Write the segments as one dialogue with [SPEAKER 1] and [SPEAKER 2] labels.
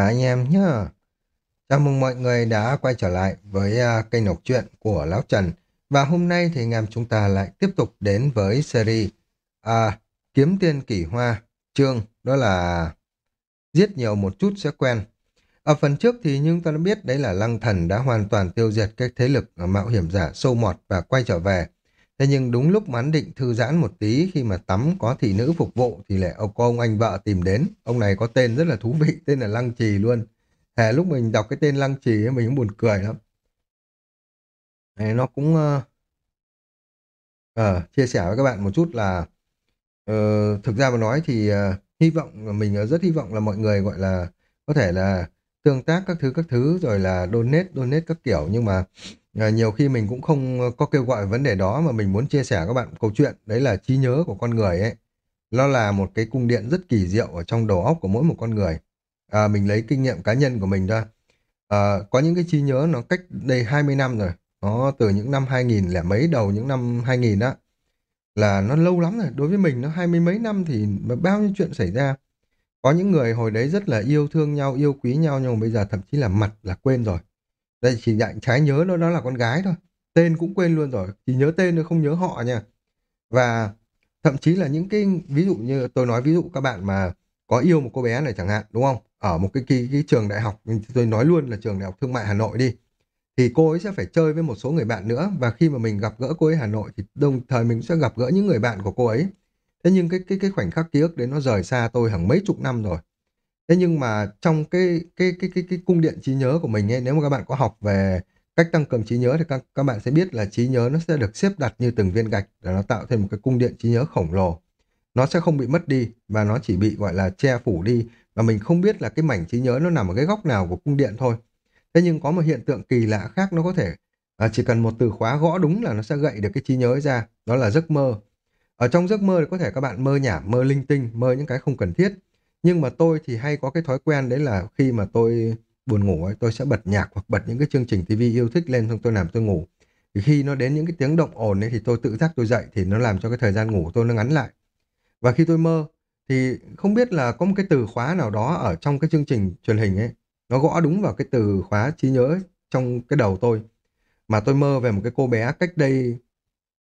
[SPEAKER 1] Cả anh em nhé Chào mừng mọi người đã quay trở lại với uh, kênh đọc truyện của Lão Trần. Và hôm nay thì anh em chúng ta lại tiếp tục đến với series à, Kiếm Tiên Kỷ Hoa, chương đó là Giết nhiều một chút sẽ quen. Ở phần trước thì nhưng ta đã biết đấy là Lăng Thần đã hoàn toàn tiêu diệt các thế lực à, mạo hiểm giả sâu mọt và quay trở về. Thế nhưng đúng lúc mà mắn định thư giãn một tí khi mà tắm có thị nữ phục vụ thì lại ông có ông anh vợ tìm đến. Ông này có tên rất là thú vị, tên là Lăng Trì luôn. Hè lúc mình đọc cái tên Lăng Trì ấy, mình cũng buồn cười lắm. này nó cũng uh, uh, chia sẻ với các bạn một chút là uh, thực ra mà nói thì uh, hy vọng mình rất hy vọng là mọi người gọi là có thể là tương tác các thứ các thứ rồi là donate donate các kiểu nhưng mà À, nhiều khi mình cũng không ờ, có kêu gọi vấn đề đó mà mình muốn chia sẻ các bạn câu chuyện. Đấy là trí nhớ của con người ấy. Nó là một cái cung điện rất kỳ diệu ở trong đầu óc của mỗi một con người. À, mình lấy kinh nghiệm cá nhân của mình ra. À, có những cái trí nhớ nó cách đây 20 năm rồi. Nó từ những năm 2000 lẻ mấy đầu những năm 2000 á là nó lâu lắm rồi. Đối với mình nó hai mươi mấy năm thì bao nhiêu chuyện xảy ra. Có những người hồi đấy rất là yêu thương nhau yêu quý nhau nhưng mà bây giờ thậm chí là mặt là quên rồi đây chỉ nhận trái nhớ nó đó là con gái thôi. Tên cũng quên luôn rồi. Chỉ nhớ tên thôi không nhớ họ nha. Và thậm chí là những cái ví dụ như tôi nói ví dụ các bạn mà có yêu một cô bé này chẳng hạn đúng không? Ở một cái, cái, cái trường đại học tôi nói luôn là trường đại học thương mại Hà Nội đi. Thì cô ấy sẽ phải chơi với một số người bạn nữa và khi mà mình gặp gỡ cô ấy Hà Nội thì đồng thời mình sẽ gặp gỡ những người bạn của cô ấy. Thế nhưng cái cái cái khoảnh khắc ký ức đấy nó rời xa tôi hàng mấy chục năm rồi. Thế nhưng mà trong cái cái cái cái cái cung điện trí nhớ của mình ấy, nếu mà các bạn có học về cách tăng cường trí nhớ thì các các bạn sẽ biết là trí nhớ nó sẽ được xếp đặt như từng viên gạch để nó tạo thành một cái cung điện trí nhớ khổng lồ. Nó sẽ không bị mất đi và nó chỉ bị gọi là che phủ đi và mình không biết là cái mảnh trí nhớ nó nằm ở cái góc nào của cung điện thôi. Thế nhưng có một hiện tượng kỳ lạ khác nó có thể à, chỉ cần một từ khóa gõ đúng là nó sẽ gậy được cái trí nhớ ra, đó là giấc mơ. Ở trong giấc mơ thì có thể các bạn mơ nhảm, mơ linh tinh, mơ những cái không cần thiết. Nhưng mà tôi thì hay có cái thói quen đấy là khi mà tôi buồn ngủ ấy, tôi sẽ bật nhạc hoặc bật những cái chương trình TV yêu thích lên xong tôi làm tôi ngủ. Thì khi nó đến những cái tiếng động ồn ấy thì tôi tự giác tôi dậy thì nó làm cho cái thời gian ngủ của tôi nó ngắn lại. Và khi tôi mơ thì không biết là có một cái từ khóa nào đó ở trong cái chương trình truyền hình ấy nó gõ đúng vào cái từ khóa trí nhớ trong cái đầu tôi. Mà tôi mơ về một cái cô bé cách đây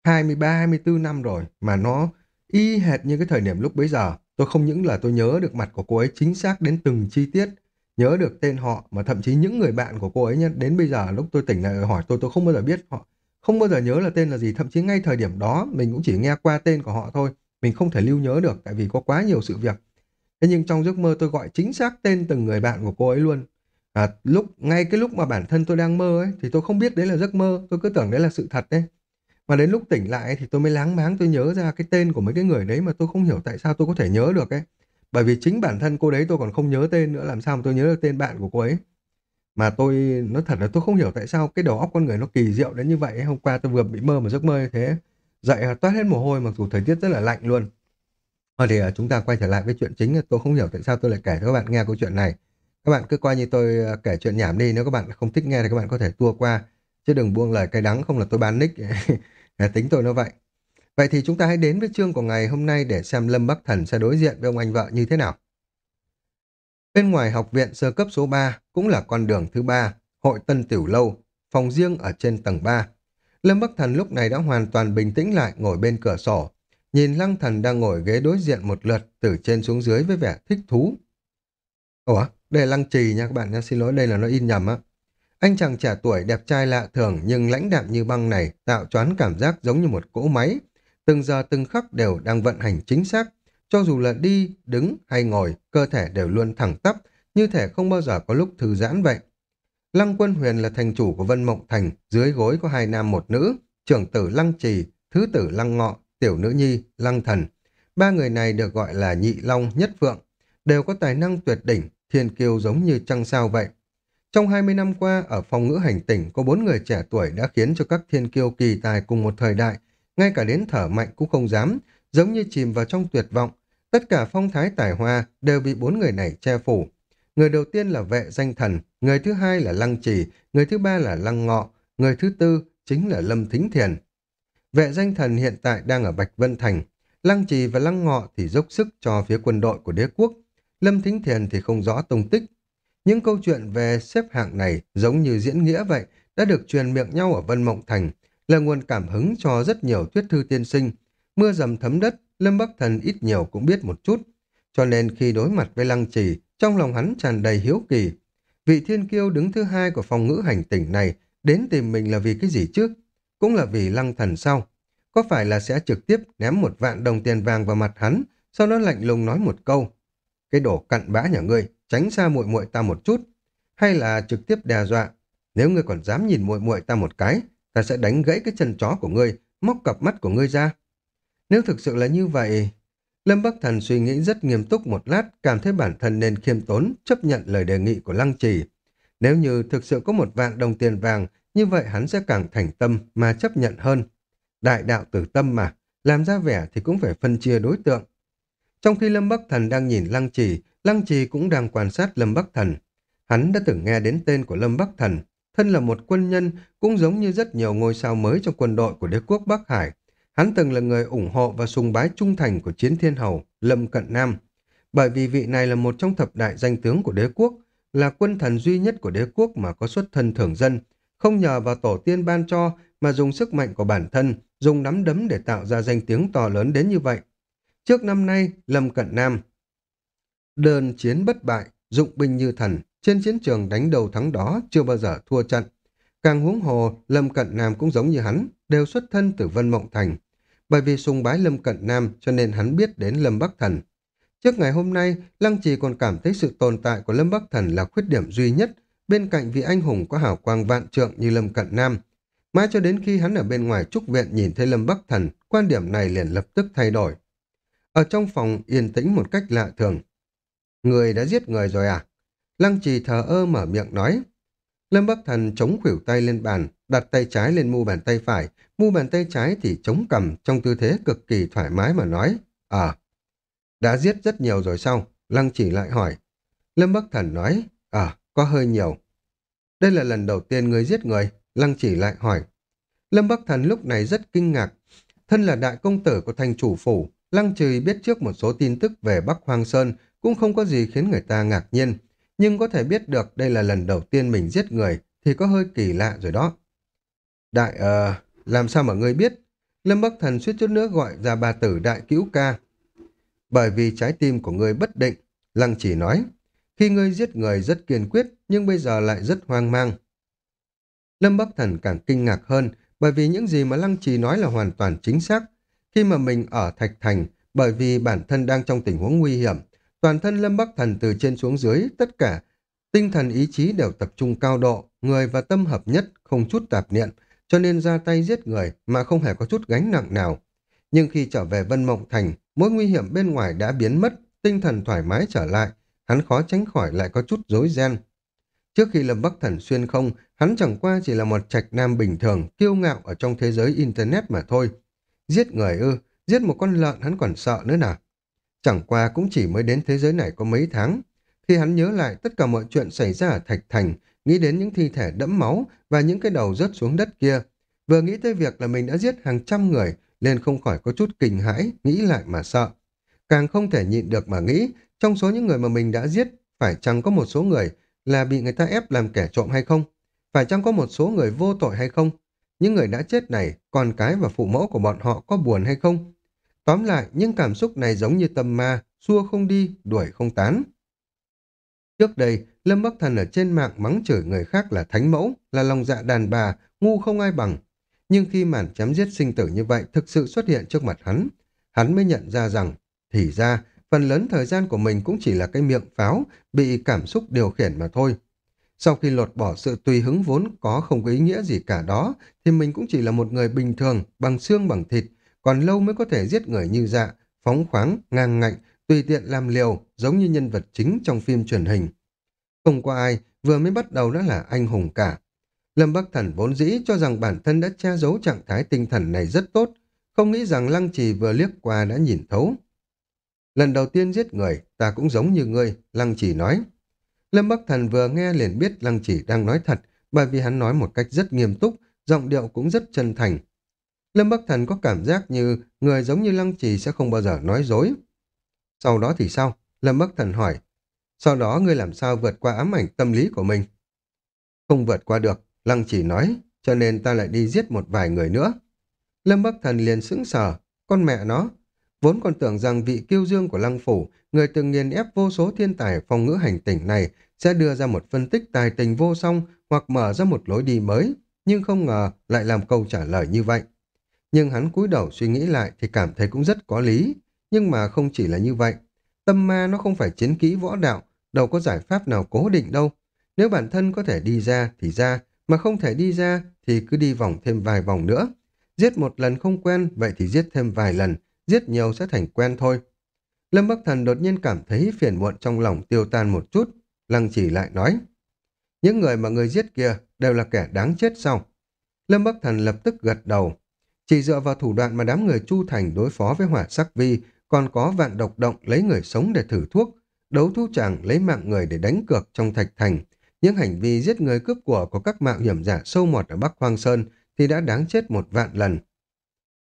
[SPEAKER 1] 23 24 năm rồi mà nó y hệt như cái thời điểm lúc bấy giờ. Tôi không những là tôi nhớ được mặt của cô ấy chính xác đến từng chi tiết, nhớ được tên họ, mà thậm chí những người bạn của cô ấy nhé, đến bây giờ lúc tôi tỉnh lại hỏi tôi tôi không bao giờ biết họ, không bao giờ nhớ là tên là gì, thậm chí ngay thời điểm đó mình cũng chỉ nghe qua tên của họ thôi, mình không thể lưu nhớ được tại vì có quá nhiều sự việc. Thế nhưng trong giấc mơ tôi gọi chính xác tên từng người bạn của cô ấy luôn. À, lúc ngay cái lúc mà bản thân tôi đang mơ ấy thì tôi không biết đấy là giấc mơ, tôi cứ tưởng đấy là sự thật đấy. Mà đến lúc tỉnh lại thì tôi mới láng máng tôi nhớ ra cái tên của mấy cái người đấy mà tôi không hiểu tại sao tôi có thể nhớ được ấy. Bởi vì chính bản thân cô đấy tôi còn không nhớ tên nữa, làm sao mà tôi nhớ được tên bạn của cô ấy. Mà tôi, nói thật là tôi không hiểu tại sao cái đầu óc con người nó kỳ diệu đến như vậy. Hôm qua tôi vừa bị mơ một giấc mơ như thế. Dậy à, toát hết mồ hôi, mặc dù thời tiết rất là lạnh luôn. Thôi thì à, chúng ta quay trở lại với chuyện chính. Tôi không hiểu tại sao tôi lại kể cho các bạn nghe câu chuyện này. Các bạn cứ coi như tôi à, kể chuyện nhảm đi. Nếu các bạn không thích nghe thì các bạn có thể tua qua. Chứ đừng buông lời cay đắng không là tôi ban nick. tính tôi nó vậy. Vậy thì chúng ta hãy đến với chương của ngày hôm nay để xem Lâm Bắc Thần sẽ đối diện với ông anh vợ như thế nào. Bên ngoài học viện sơ cấp số 3 cũng là con đường thứ ba, hội tân tiểu lâu, phòng riêng ở trên tầng 3. Lâm Bắc Thần lúc này đã hoàn toàn bình tĩnh lại ngồi bên cửa sổ, nhìn Lăng Thần đang ngồi ghế đối diện một lượt từ trên xuống dưới với vẻ thích thú. Ủa, đây là Lăng Trì nha các bạn nha, xin lỗi đây là nó in nhầm á. Anh chàng trẻ tuổi đẹp trai lạ thường nhưng lãnh đạm như băng này tạo choán cảm giác giống như một cỗ máy. Từng giờ từng khắc đều đang vận hành chính xác. Cho dù là đi, đứng hay ngồi, cơ thể đều luôn thẳng tắp, như thể không bao giờ có lúc thư giãn vậy. Lăng Quân Huyền là thành chủ của Vân Mộng Thành, dưới gối có hai nam một nữ, trưởng tử Lăng Trì, thứ tử Lăng Ngọ, tiểu nữ nhi, Lăng Thần. Ba người này được gọi là Nhị Long Nhất Phượng, đều có tài năng tuyệt đỉnh, thiên kiêu giống như trăng sao vậy. Trong 20 năm qua, ở phòng ngữ hành tỉnh có bốn người trẻ tuổi đã khiến cho các thiên kiêu kỳ tài cùng một thời đại, ngay cả đến thở mạnh cũng không dám, giống như chìm vào trong tuyệt vọng. Tất cả phong thái tài hoa đều bị bốn người này che phủ. Người đầu tiên là vệ danh thần, người thứ hai là lăng trì, người thứ ba là lăng ngọ, người thứ tư chính là lâm thính thiền. Vệ danh thần hiện tại đang ở Bạch Vân Thành, lăng trì và lăng ngọ thì dốc sức cho phía quân đội của đế quốc. Lâm thính thiền thì không rõ tung tích, những câu chuyện về xếp hạng này giống như diễn nghĩa vậy, đã được truyền miệng nhau ở Vân Mộng Thành, là nguồn cảm hứng cho rất nhiều thuyết thư tiên sinh. Mưa dầm thấm đất, Lâm Bắc Thần ít nhiều cũng biết một chút. Cho nên khi đối mặt với Lăng Trì, trong lòng hắn tràn đầy hiếu kỳ. Vị thiên kiêu đứng thứ hai của phòng ngữ hành tỉnh này đến tìm mình là vì cái gì chứ? Cũng là vì Lăng Thần sao? Có phải là sẽ trực tiếp ném một vạn đồng tiền vàng vào mặt hắn, sau đó lạnh lùng nói một câu. Cái đổ cặn bã nhà ngươi, tránh xa muội muội ta một chút. Hay là trực tiếp đe dọa, nếu ngươi còn dám nhìn muội muội ta một cái, ta sẽ đánh gãy cái chân chó của ngươi, móc cặp mắt của ngươi ra. Nếu thực sự là như vậy... Lâm Bắc Thần suy nghĩ rất nghiêm túc một lát, cảm thấy bản thân nên khiêm tốn, chấp nhận lời đề nghị của Lăng Trì. Nếu như thực sự có một vạn đồng tiền vàng, như vậy hắn sẽ càng thành tâm mà chấp nhận hơn. Đại đạo tử tâm mà, làm ra vẻ thì cũng phải phân chia đối tượng. Trong khi Lâm Bắc Thần đang nhìn Lăng Trì, Lăng Trì cũng đang quan sát Lâm Bắc Thần. Hắn đã từng nghe đến tên của Lâm Bắc Thần, thân là một quân nhân cũng giống như rất nhiều ngôi sao mới trong quân đội của đế quốc Bắc Hải. Hắn từng là người ủng hộ và sùng bái trung thành của chiến thiên hầu Lâm Cận Nam. Bởi vì vị này là một trong thập đại danh tướng của đế quốc, là quân thần duy nhất của đế quốc mà có xuất thân thường dân, không nhờ vào tổ tiên ban cho mà dùng sức mạnh của bản thân, dùng nắm đấm để tạo ra danh tiếng to lớn đến như vậy. Trước năm nay, Lâm Cận Nam đơn chiến bất bại, dụng binh như thần, trên chiến trường đánh đầu thắng đó chưa bao giờ thua trận. Càng huống hồ, Lâm Cận Nam cũng giống như hắn, đều xuất thân từ Vân Mộng Thành. Bởi vì sùng bái Lâm Cận Nam cho nên hắn biết đến Lâm Bắc Thần. Trước ngày hôm nay, Lăng Trì còn cảm thấy sự tồn tại của Lâm Bắc Thần là khuyết điểm duy nhất bên cạnh vị anh hùng có hào quang vạn trượng như Lâm Cận Nam. Mãi cho đến khi hắn ở bên ngoài trúc viện nhìn thấy Lâm Bắc Thần, quan điểm này liền lập tức thay đổi. Ở trong phòng yên tĩnh một cách lạ thường. Người đã giết người rồi à? Lăng trì thờ ơ mở miệng nói. Lâm Bắc Thần chống khuỷu tay lên bàn, đặt tay trái lên mu bàn tay phải, mu bàn tay trái thì chống cầm trong tư thế cực kỳ thoải mái mà nói. à, đã giết rất nhiều rồi sao? Lăng chỉ lại hỏi. Lâm Bắc Thần nói, à, có hơi nhiều. Đây là lần đầu tiên người giết người, Lăng chỉ lại hỏi. Lâm Bắc Thần lúc này rất kinh ngạc. Thân là đại công tử của thành chủ phủ, Lăng trì biết trước một số tin tức về Bắc Hoàng Sơn cũng không có gì khiến người ta ngạc nhiên nhưng có thể biết được đây là lần đầu tiên mình giết người thì có hơi kỳ lạ rồi đó. Đại, ờ, làm sao mà ngươi biết? Lâm Bắc Thần suýt chút nữa gọi ra bà tử đại cứu ca. Bởi vì trái tim của ngươi bất định, Lăng chỉ nói, khi ngươi giết người rất kiên quyết nhưng bây giờ lại rất hoang mang. Lâm Bắc Thần càng kinh ngạc hơn bởi vì những gì mà Lăng Trì nói là hoàn toàn chính xác. Khi mà mình ở Thạch Thành, bởi vì bản thân đang trong tình huống nguy hiểm, Toàn thân Lâm Bắc Thần từ trên xuống dưới, tất cả tinh thần ý chí đều tập trung cao độ, người và tâm hợp nhất, không chút tạp niệm, cho nên ra tay giết người mà không hề có chút gánh nặng nào. Nhưng khi trở về Vân Mộng Thành, mối nguy hiểm bên ngoài đã biến mất, tinh thần thoải mái trở lại, hắn khó tránh khỏi lại có chút rối ren. Trước khi Lâm Bắc Thần xuyên không, hắn chẳng qua chỉ là một trạch nam bình thường, kiêu ngạo ở trong thế giới Internet mà thôi. Giết người ư, giết một con lợn hắn còn sợ nữa nào. Chẳng qua cũng chỉ mới đến thế giới này có mấy tháng. Khi hắn nhớ lại tất cả mọi chuyện xảy ra ở Thạch Thành, nghĩ đến những thi thể đẫm máu và những cái đầu rớt xuống đất kia. Vừa nghĩ tới việc là mình đã giết hàng trăm người, nên không khỏi có chút kinh hãi, nghĩ lại mà sợ. Càng không thể nhịn được mà nghĩ, trong số những người mà mình đã giết, phải chăng có một số người là bị người ta ép làm kẻ trộm hay không? Phải chăng có một số người vô tội hay không? Những người đã chết này, con cái và phụ mẫu của bọn họ có buồn hay không? Tóm lại, những cảm xúc này giống như tâm ma, xua không đi, đuổi không tán. Trước đây, Lâm Bắc Thần ở trên mạng mắng chửi người khác là thánh mẫu, là lòng dạ đàn bà, ngu không ai bằng. Nhưng khi màn chém giết sinh tử như vậy thực sự xuất hiện trước mặt hắn, hắn mới nhận ra rằng, thì ra, phần lớn thời gian của mình cũng chỉ là cái miệng pháo, bị cảm xúc điều khiển mà thôi. Sau khi lột bỏ sự tùy hứng vốn có không có ý nghĩa gì cả đó, thì mình cũng chỉ là một người bình thường, bằng xương bằng thịt, còn lâu mới có thể giết người như dạ, phóng khoáng, ngang ngạnh, tùy tiện làm liều, giống như nhân vật chính trong phim truyền hình. Không có ai, vừa mới bắt đầu đã là anh hùng cả. Lâm Bắc Thần vốn dĩ cho rằng bản thân đã che giấu trạng thái tinh thần này rất tốt, không nghĩ rằng Lăng Trì vừa liếc qua đã nhìn thấu. Lần đầu tiên giết người, ta cũng giống như ngươi, Lăng Trì nói. Lâm Bắc Thần vừa nghe liền biết Lăng Trì đang nói thật, bởi vì hắn nói một cách rất nghiêm túc, giọng điệu cũng rất chân thành, Lâm Bắc Thần có cảm giác như người giống như Lăng Trì sẽ không bao giờ nói dối. Sau đó thì sao? Lâm Bắc Thần hỏi. Sau đó ngươi làm sao vượt qua ám ảnh tâm lý của mình? Không vượt qua được, Lăng chỉ nói, cho nên ta lại đi giết một vài người nữa. Lâm Bắc Thần liền sững sờ, con mẹ nó. Vốn còn tưởng rằng vị kiêu dương của Lăng Phủ, người từng nghiền ép vô số thiên tài phong ngữ hành tỉnh này, sẽ đưa ra một phân tích tài tình vô song hoặc mở ra một lối đi mới, nhưng không ngờ lại làm câu trả lời như vậy. Nhưng hắn cúi đầu suy nghĩ lại thì cảm thấy cũng rất có lý, nhưng mà không chỉ là như vậy. Tâm ma nó không phải chiến kỹ võ đạo, đâu có giải pháp nào cố định đâu. Nếu bản thân có thể đi ra thì ra, mà không thể đi ra thì cứ đi vòng thêm vài vòng nữa. Giết một lần không quen, vậy thì giết thêm vài lần, giết nhiều sẽ thành quen thôi. Lâm Bắc Thần đột nhiên cảm thấy phiền muộn trong lòng tiêu tan một chút, Lăng chỉ lại nói. Những người mà người giết kia đều là kẻ đáng chết sao? Lâm Bắc Thần lập tức gật đầu. Chỉ dựa vào thủ đoạn mà đám người Chu Thành đối phó với hỏa sắc vi, còn có vạn độc động lấy người sống để thử thuốc, đấu thu chàng lấy mạng người để đánh cược trong thạch thành. Những hành vi giết người cướp của của các mạo hiểm giả sâu mọt ở Bắc Hoang Sơn thì đã đáng chết một vạn lần.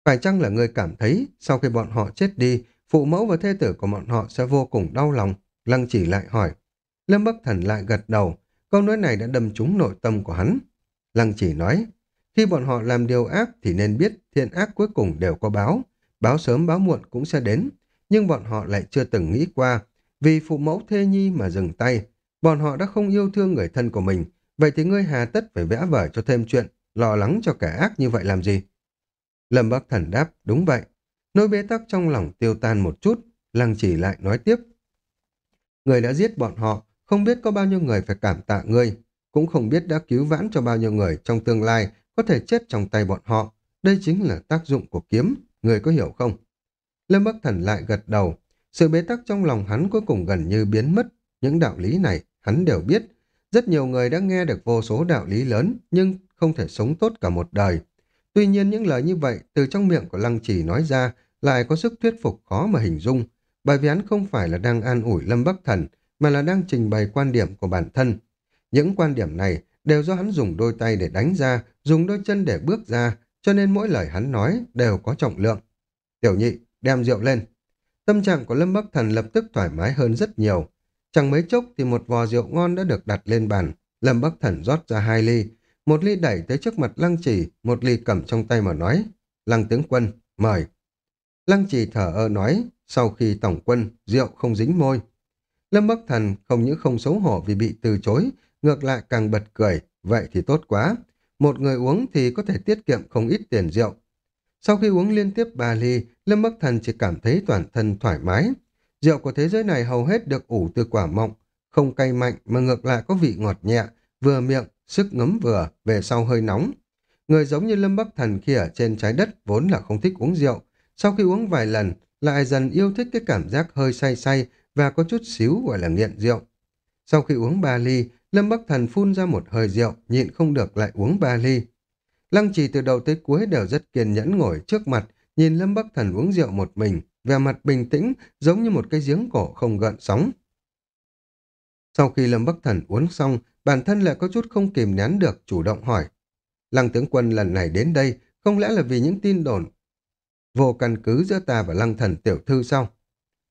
[SPEAKER 1] Phải chăng là người cảm thấy sau khi bọn họ chết đi, phụ mẫu và thê tử của bọn họ sẽ vô cùng đau lòng? Lăng chỉ lại hỏi. Lâm Bắc Thần lại gật đầu, câu nói này đã đâm trúng nội tâm của hắn. Lăng chỉ nói, khi bọn họ làm điều ác thì nên biết thiện ác cuối cùng đều có báo, báo sớm báo muộn cũng sẽ đến, nhưng bọn họ lại chưa từng nghĩ qua, vì phụ mẫu thê nhi mà dừng tay, bọn họ đã không yêu thương người thân của mình, vậy thì ngươi hà tất phải vẽ vời cho thêm chuyện, lo lắng cho kẻ ác như vậy làm gì? Lâm Bắc Thần đáp, đúng vậy. Nỗi bế tắc trong lòng tiêu tan một chút, Lăng chỉ lại nói tiếp. Người đã giết bọn họ, không biết có bao nhiêu người phải cảm tạ ngươi, cũng không biết đã cứu vãn cho bao nhiêu người trong tương lai có thể chết trong tay bọn họ. Đây chính là tác dụng của kiếm, người có hiểu không? Lâm Bắc Thần lại gật đầu, sự bế tắc trong lòng hắn cuối cùng gần như biến mất. Những đạo lý này hắn đều biết. Rất nhiều người đã nghe được vô số đạo lý lớn nhưng không thể sống tốt cả một đời. Tuy nhiên những lời như vậy từ trong miệng của Lăng Trì nói ra lại có sức thuyết phục khó mà hình dung bởi vì hắn không phải là đang an ủi Lâm Bắc Thần mà là đang trình bày quan điểm của bản thân. Những quan điểm này đều do hắn dùng đôi tay để đánh ra, dùng đôi chân để bước ra, cho nên mỗi lời hắn nói đều có trọng lượng. Tiểu nhị, đem rượu lên. Tâm trạng của Lâm Bắc Thần lập tức thoải mái hơn rất nhiều. Chẳng mấy chốc thì một vò rượu ngon đã được đặt lên bàn. Lâm Bắc Thần rót ra hai ly. Một ly đẩy tới trước mặt Lăng chỉ một ly cầm trong tay mà nói. Lăng tướng quân, mời. Lăng chỉ thở ơ nói, sau khi tổng quân, rượu không dính môi. Lâm Bắc Thần không những không xấu hổ vì bị từ chối, ngược lại càng bật cười, vậy thì tốt quá. Một người uống thì có thể tiết kiệm không ít tiền rượu. Sau khi uống liên tiếp ba ly, Lâm Bắc Thần chỉ cảm thấy toàn thân thoải mái. Rượu của thế giới này hầu hết được ủ từ quả mọng, không cay mạnh mà ngược lại có vị ngọt nhẹ, vừa miệng, sức ngấm vừa, về sau hơi nóng. Người giống như Lâm Bắc Thần khi ở trên trái đất vốn là không thích uống rượu, sau khi uống vài lần lại dần yêu thích cái cảm giác hơi say say và có chút xíu gọi là nghiện rượu. Sau khi uống ba ly, Lâm Bắc Thần phun ra một hơi rượu, nhịn không được lại uống ba ly. Lăng trì từ đầu tới cuối đều rất kiên nhẫn ngồi trước mặt, nhìn Lâm Bắc Thần uống rượu một mình, vẻ mặt bình tĩnh, giống như một cái giếng cổ không gợn sóng. Sau khi Lâm Bắc Thần uống xong, bản thân lại có chút không kìm nén được, chủ động hỏi. Lăng tướng quân lần này đến đây, không lẽ là vì những tin đồn vô căn cứ giữa ta và lăng thần tiểu thư sao?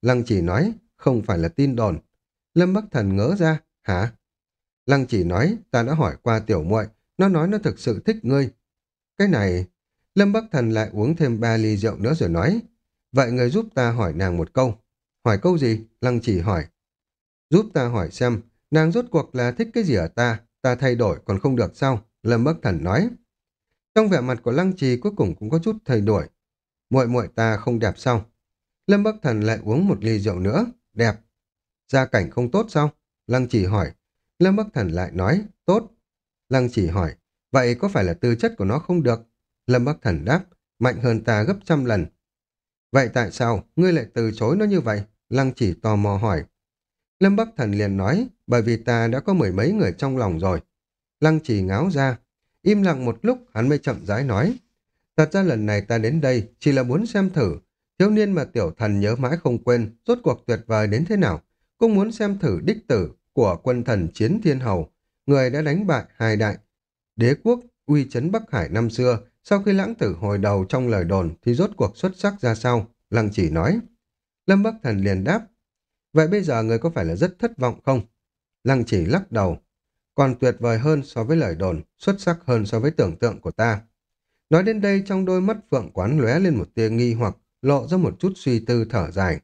[SPEAKER 1] Lăng chỉ nói, không phải là tin đồn. Lâm Bắc Thần ngỡ ra, hả? Lăng chỉ nói, ta đã hỏi qua tiểu muội, nó nói nó thực sự thích ngươi. Cái này, Lâm Bắc Thần lại uống thêm ba ly rượu nữa rồi nói, vậy người giúp ta hỏi nàng một câu. Hỏi câu gì? Lăng chỉ hỏi. Giúp ta hỏi xem, nàng rốt cuộc là thích cái gì ở ta, ta thay đổi còn không được sao? Lâm Bắc Thần nói. Trong vẻ mặt của Lăng Trì cuối cùng cũng có chút thay đổi. muội muội ta không đẹp sao? Lâm Bắc Thần lại uống một ly rượu nữa. Đẹp. Gia cảnh không tốt sao? Lăng Trì hỏi. Lâm Bắc Thần lại nói, tốt. Lăng Chỉ hỏi, vậy có phải là tư chất của nó không được? Lâm Bắc Thần đáp, mạnh hơn ta gấp trăm lần. Vậy tại sao ngươi lại từ chối nó như vậy? Lăng chỉ tò mò hỏi. Lâm Bắc Thần liền nói, bởi vì ta đã có mười mấy người trong lòng rồi. Lăng chỉ ngáo ra, im lặng một lúc hắn mới chậm rãi nói. Thật ra lần này ta đến đây chỉ là muốn xem thử, thiếu niên mà tiểu thần nhớ mãi không quên, rốt cuộc tuyệt vời đến thế nào. Cũng muốn xem thử đích tử của quân thần chiến thiên hầu, người đã đánh bại hai đại. Đế quốc uy chấn Bắc Hải năm xưa, sau khi lãng tử hồi đầu trong lời đồn thì rốt cuộc xuất sắc ra sao, lăng chỉ nói. Lâm Bắc Thần liền đáp, Vậy bây giờ người có phải là rất thất vọng không? Lăng chỉ lắc đầu. Còn tuyệt vời hơn so với lời đồn, xuất sắc hơn so với tưởng tượng của ta. Nói đến đây trong đôi mắt phượng quán lóe lên một tia nghi hoặc lộ ra một chút suy tư thở dài.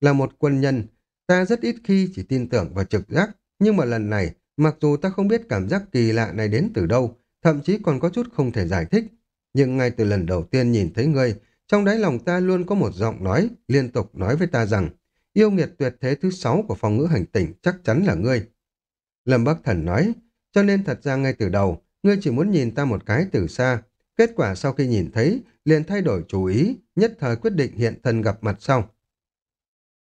[SPEAKER 1] Là một quân nhân, ta rất ít khi chỉ tin tưởng vào trực giác, nhưng mà lần này, mặc dù ta không biết cảm giác kỳ lạ này đến từ đâu, thậm chí còn có chút không thể giải thích, nhưng ngay từ lần đầu tiên nhìn thấy ngươi, trong đáy lòng ta luôn có một giọng nói, liên tục nói với ta rằng, yêu nghiệt tuyệt thế thứ sáu của phòng ngữ hành tỉnh chắc chắn là ngươi. Lâm Bắc Thần nói, cho nên thật ra ngay từ đầu, ngươi chỉ muốn nhìn ta một cái từ xa, kết quả sau khi nhìn thấy, liền thay đổi chủ ý, nhất thời quyết định hiện thân gặp mặt sau.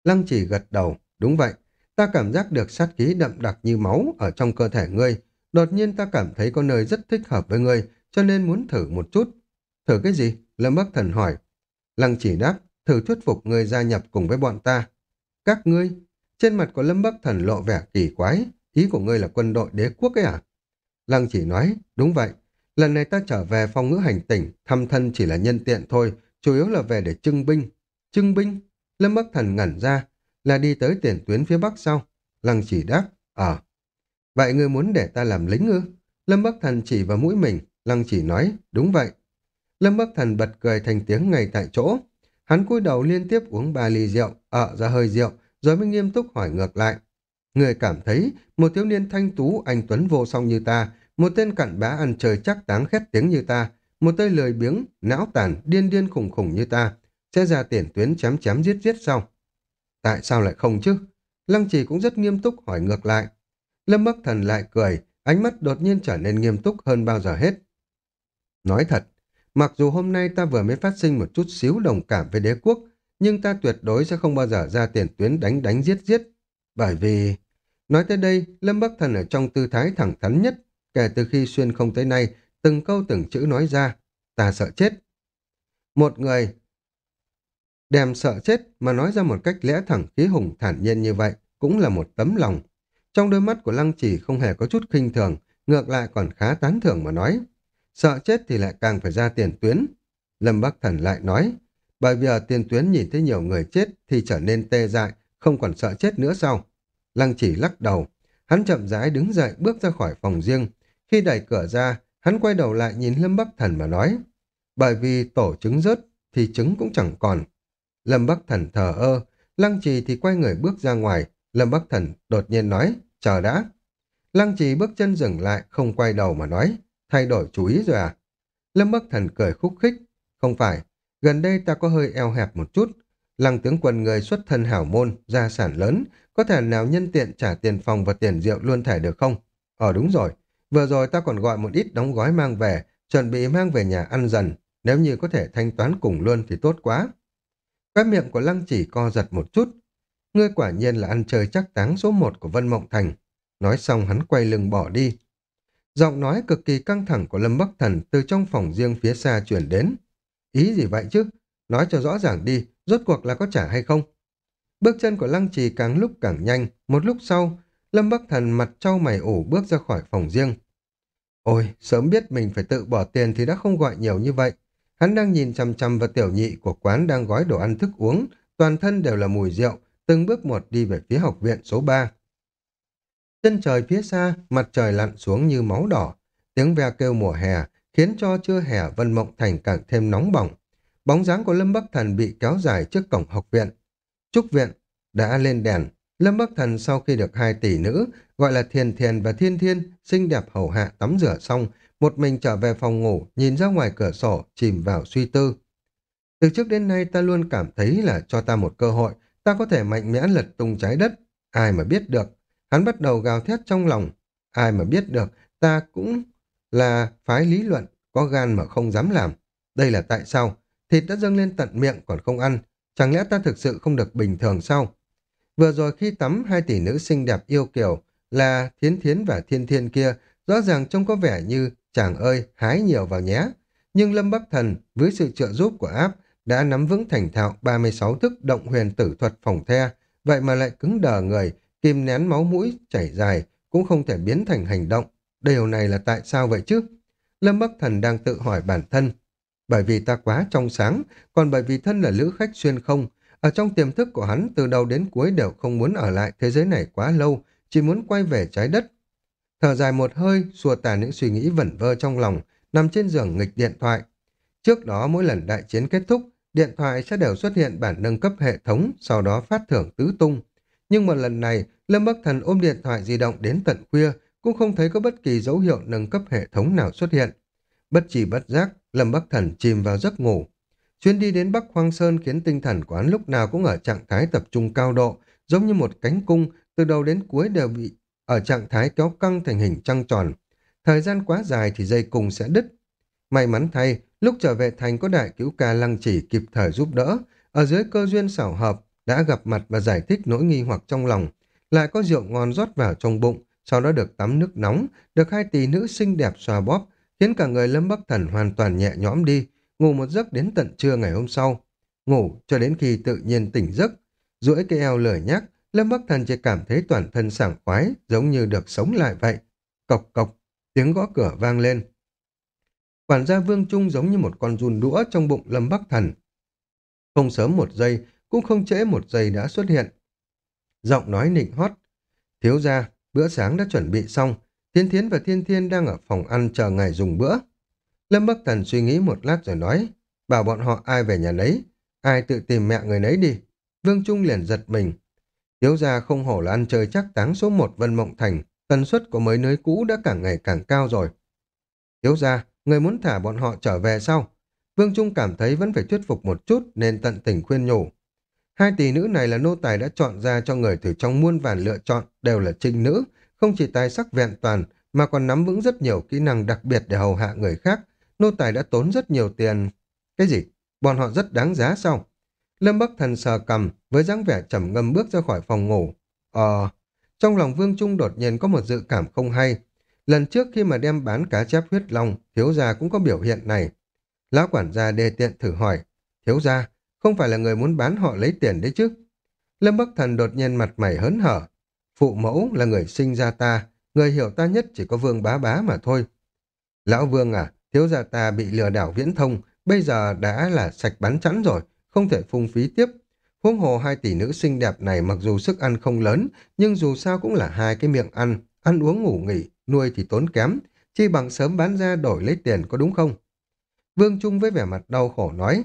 [SPEAKER 1] Lăng chỉ gật đầu, đúng vậy, ta cảm giác được sát khí đậm đặc như máu ở trong cơ thể ngươi, đột nhiên ta cảm thấy có nơi rất thích hợp với ngươi, cho nên muốn thử một chút. Thử cái gì? Lâm Bắc Thần hỏi. Lăng chỉ đáp, thử thuyết phục ngươi gia nhập cùng với bọn ta. Các ngươi? Trên mặt của Lâm Bắc Thần lộ vẻ kỳ quái, ý của ngươi là quân đội đế quốc ấy à? Lăng chỉ nói, đúng vậy, lần này ta trở về phòng ngữ hành tỉnh, thăm thân chỉ là nhân tiện thôi, chủ yếu là về để trưng binh. Trưng binh? Lâm Bắc Thần ngẩn ra, là đi tới tiền tuyến phía Bắc sau. Lăng chỉ đáp, ờ. Vậy ngươi muốn để ta làm lính ư? Lâm Bắc Thần chỉ vào mũi mình, Lăng chỉ nói, đúng vậy. Lâm Bắc Thần bật cười thành tiếng ngay tại chỗ. Hắn cúi đầu liên tiếp uống ba ly rượu, ợ ra hơi rượu, rồi mới nghiêm túc hỏi ngược lại. Người cảm thấy một thiếu niên thanh tú anh Tuấn vô song như ta, một tên cặn bã, ăn chơi chắc táng khét tiếng như ta, một tên lười biếng, não tàn, điên điên khủng khủng như ta, sẽ ra tiền tuyến chém chém giết giết sau. Tại sao lại không chứ? Lăng trì cũng rất nghiêm túc hỏi ngược lại. Lâm Bắc Thần lại cười, ánh mắt đột nhiên trở nên nghiêm túc hơn bao giờ hết. Nói thật, mặc dù hôm nay ta vừa mới phát sinh một chút xíu đồng cảm với đế quốc, nhưng ta tuyệt đối sẽ không bao giờ ra tiền tuyến đánh đánh giết giết. Bởi vì... Nói tới đây, Lâm Bắc Thần ở trong tư thái thẳng thắn nhất, kể từ khi xuyên không tới nay, từng câu từng chữ nói ra, ta sợ chết. Một người đem sợ chết mà nói ra một cách lẽ thẳng khí hùng thản nhiên như vậy, cũng là một tấm lòng. Trong đôi mắt của Lăng Chỉ không hề có chút khinh thường, ngược lại còn khá tán thưởng mà nói. Sợ chết thì lại càng phải ra tiền tuyến. Lâm Bắc Thần lại nói, bởi vì ở tiền tuyến nhìn thấy nhiều người chết thì trở nên tê dại, không còn sợ chết nữa sao? Lăng chỉ lắc đầu, hắn chậm rãi đứng dậy bước ra khỏi phòng riêng. Khi đẩy cửa ra, hắn quay đầu lại nhìn Lâm Bắc Thần mà nói, bởi vì tổ trứng rớt thì trứng cũng chẳng còn. Lâm Bắc Thần thờ ơ, Lăng trì thì quay người bước ra ngoài, Lâm Bắc Thần đột nhiên nói, chờ đã. Lăng trì bước chân dừng lại, không quay đầu mà nói, thay đổi chú ý rồi à? Lâm Bắc Thần cười khúc khích, không phải, gần đây ta có hơi eo hẹp một chút. Lăng tướng quân người xuất thân hảo môn, gia sản lớn, có thể nào nhân tiện trả tiền phòng và tiền rượu luôn thể được không? Ờ đúng rồi, vừa rồi ta còn gọi một ít đóng gói mang về, chuẩn bị mang về nhà ăn dần, nếu như có thể thanh toán cùng luôn thì tốt quá. Cái miệng của Lăng chỉ co giật một chút, Ngươi quả nhiên là ăn chơi chắc táng số một của Vân Mộng Thành. Nói xong hắn quay lưng bỏ đi. Giọng nói cực kỳ căng thẳng của Lâm Bắc Thần từ trong phòng riêng phía xa chuyển đến. Ý gì vậy chứ? Nói cho rõ ràng đi, rốt cuộc là có trả hay không? Bước chân của Lăng Trì càng lúc càng nhanh, một lúc sau, Lâm Bắc Thần mặt trao mày ủ bước ra khỏi phòng riêng. Ôi, sớm biết mình phải tự bỏ tiền thì đã không gọi nhiều như vậy. Hắn đang nhìn chằm chằm vào tiểu nhị của quán đang gói đồ ăn thức uống, toàn thân đều là mùi rượu, từng bước một đi về phía học viện số 3. Chân trời phía xa, mặt trời lặn xuống như máu đỏ, tiếng ve kêu mùa hè khiến cho trưa hè Vân Mộng Thành càng thêm nóng bỏng. Bóng dáng của Lâm Bắc Thần bị kéo dài trước cổng học viện. Trúc viện đã lên đèn, Lâm Bắc Thần sau khi được hai tỷ nữ, gọi là Thiền Thiền và Thiên Thiên, xinh đẹp hầu hạ tắm rửa xong, một mình trở về phòng ngủ, nhìn ra ngoài cửa sổ, chìm vào suy tư. Từ trước đến nay ta luôn cảm thấy là cho ta một cơ hội ta có thể mạnh mẽ lật tung trái đất. Ai mà biết được. Hắn bắt đầu gào thét trong lòng. Ai mà biết được, ta cũng là phái lý luận, có gan mà không dám làm. Đây là tại sao? Thịt đã dâng lên tận miệng còn không ăn. Chẳng lẽ ta thực sự không được bình thường sao? Vừa rồi khi tắm hai tỷ nữ xinh đẹp yêu kiều là Thiến Thiến và Thiên Thiên kia, rõ ràng trông có vẻ như chàng ơi, hái nhiều vào nhé. Nhưng Lâm Bắc Thần, với sự trợ giúp của áp, đã nắm vững thành thạo 36 thức động huyền tử thuật phòng the, vậy mà lại cứng đờ người, kìm nén máu mũi, chảy dài, cũng không thể biến thành hành động. Điều này là tại sao vậy chứ? Lâm Bắc Thần đang tự hỏi bản thân. Bởi vì ta quá trong sáng, còn bởi vì thân là lữ khách xuyên không, Ở trong tiềm thức của hắn, từ đầu đến cuối đều không muốn ở lại thế giới này quá lâu, chỉ muốn quay về trái đất. Thở dài một hơi, xua tàn những suy nghĩ vẩn vơ trong lòng, nằm trên giường nghịch điện thoại. Trước đó mỗi lần đại chiến kết thúc, điện thoại sẽ đều xuất hiện bản nâng cấp hệ thống, sau đó phát thưởng tứ tung. Nhưng một lần này, Lâm Bắc Thần ôm điện thoại di động đến tận khuya, cũng không thấy có bất kỳ dấu hiệu nâng cấp hệ thống nào xuất hiện. Bất chỉ bất giác, Lâm Bắc Thần chìm vào giấc ngủ. Chuyến đi đến Bắc Hoang Sơn khiến tinh thần quán lúc nào cũng ở trạng thái tập trung cao độ, giống như một cánh cung, từ đầu đến cuối đều bị ở trạng thái kéo căng thành hình trăng tròn. Thời gian quá dài thì dây cung sẽ đứt. May mắn thay, lúc trở về thành có đại cứu ca lăng chỉ kịp thời giúp đỡ, ở dưới cơ duyên xảo hợp, đã gặp mặt và giải thích nỗi nghi hoặc trong lòng, lại có rượu ngon rót vào trong bụng, sau đó được tắm nước nóng, được hai tỷ nữ xinh đẹp xoa bóp, khiến cả người Lâm Bắc Thần hoàn toàn nhẹ nhõm đi, ngủ một giấc đến tận trưa ngày hôm sau. Ngủ cho đến khi tự nhiên tỉnh giấc, duỗi cái eo lười nhác, Lâm Bắc Thần chỉ cảm thấy toàn thân sảng khoái, giống như được sống lại vậy. Cộc cộc, tiếng gõ cửa vang lên. Quản gia Vương Trung giống như một con run đũa trong bụng Lâm Bắc Thần. Không sớm một giây, cũng không trễ một giây đã xuất hiện. Giọng nói nịnh hót. Thiếu gia, bữa sáng đã chuẩn bị xong. Thiên Thiến và Thiên Thiên đang ở phòng ăn chờ ngày dùng bữa. Lâm Bắc Thần suy nghĩ một lát rồi nói. Bảo bọn họ ai về nhà lấy. Ai tự tìm mẹ người nấy đi. Vương Trung liền giật mình. Thiếu gia không hổ là ăn chơi chắc táng số một Vân Mộng Thành. Tần suất của mấy nơi cũ đã càng ngày càng cao rồi. Thiếu gia, người muốn thả bọn họ trở về sau. Vương Trung cảm thấy vẫn phải thuyết phục một chút nên tận tình khuyên nhủ. Hai tỷ nữ này là nô tài đã chọn ra cho người từ trong muôn vàn lựa chọn, đều là trinh nữ, không chỉ tài sắc vẹn toàn, mà còn nắm vững rất nhiều kỹ năng đặc biệt để hầu hạ người khác. Nô tài đã tốn rất nhiều tiền. Cái gì? Bọn họ rất đáng giá sao? Lâm Bắc Thần sờ cầm, với dáng vẻ trầm ngâm bước ra khỏi phòng ngủ. Ờ, trong lòng Vương Trung đột nhiên có một dự cảm không hay. Lần trước khi mà đem bán cá chép huyết long, thiếu gia cũng có biểu hiện này. Lão quản gia đề tiện thử hỏi, thiếu gia, không phải là người muốn bán họ lấy tiền đấy chứ. Lâm Bắc Thần đột nhiên mặt mày hớn hở. Phụ mẫu là người sinh ra ta, người hiểu ta nhất chỉ có vương bá bá mà thôi. Lão vương à, thiếu gia ta bị lừa đảo viễn thông, bây giờ đã là sạch bắn chẵn rồi, không thể phung phí tiếp. Huống hồ hai tỷ nữ xinh đẹp này mặc dù sức ăn không lớn, nhưng dù sao cũng là hai cái miệng ăn, ăn uống ngủ nghỉ, nuôi thì tốn kém, chi bằng sớm bán ra đổi lấy tiền có đúng không? Vương Trung với vẻ mặt đau khổ nói,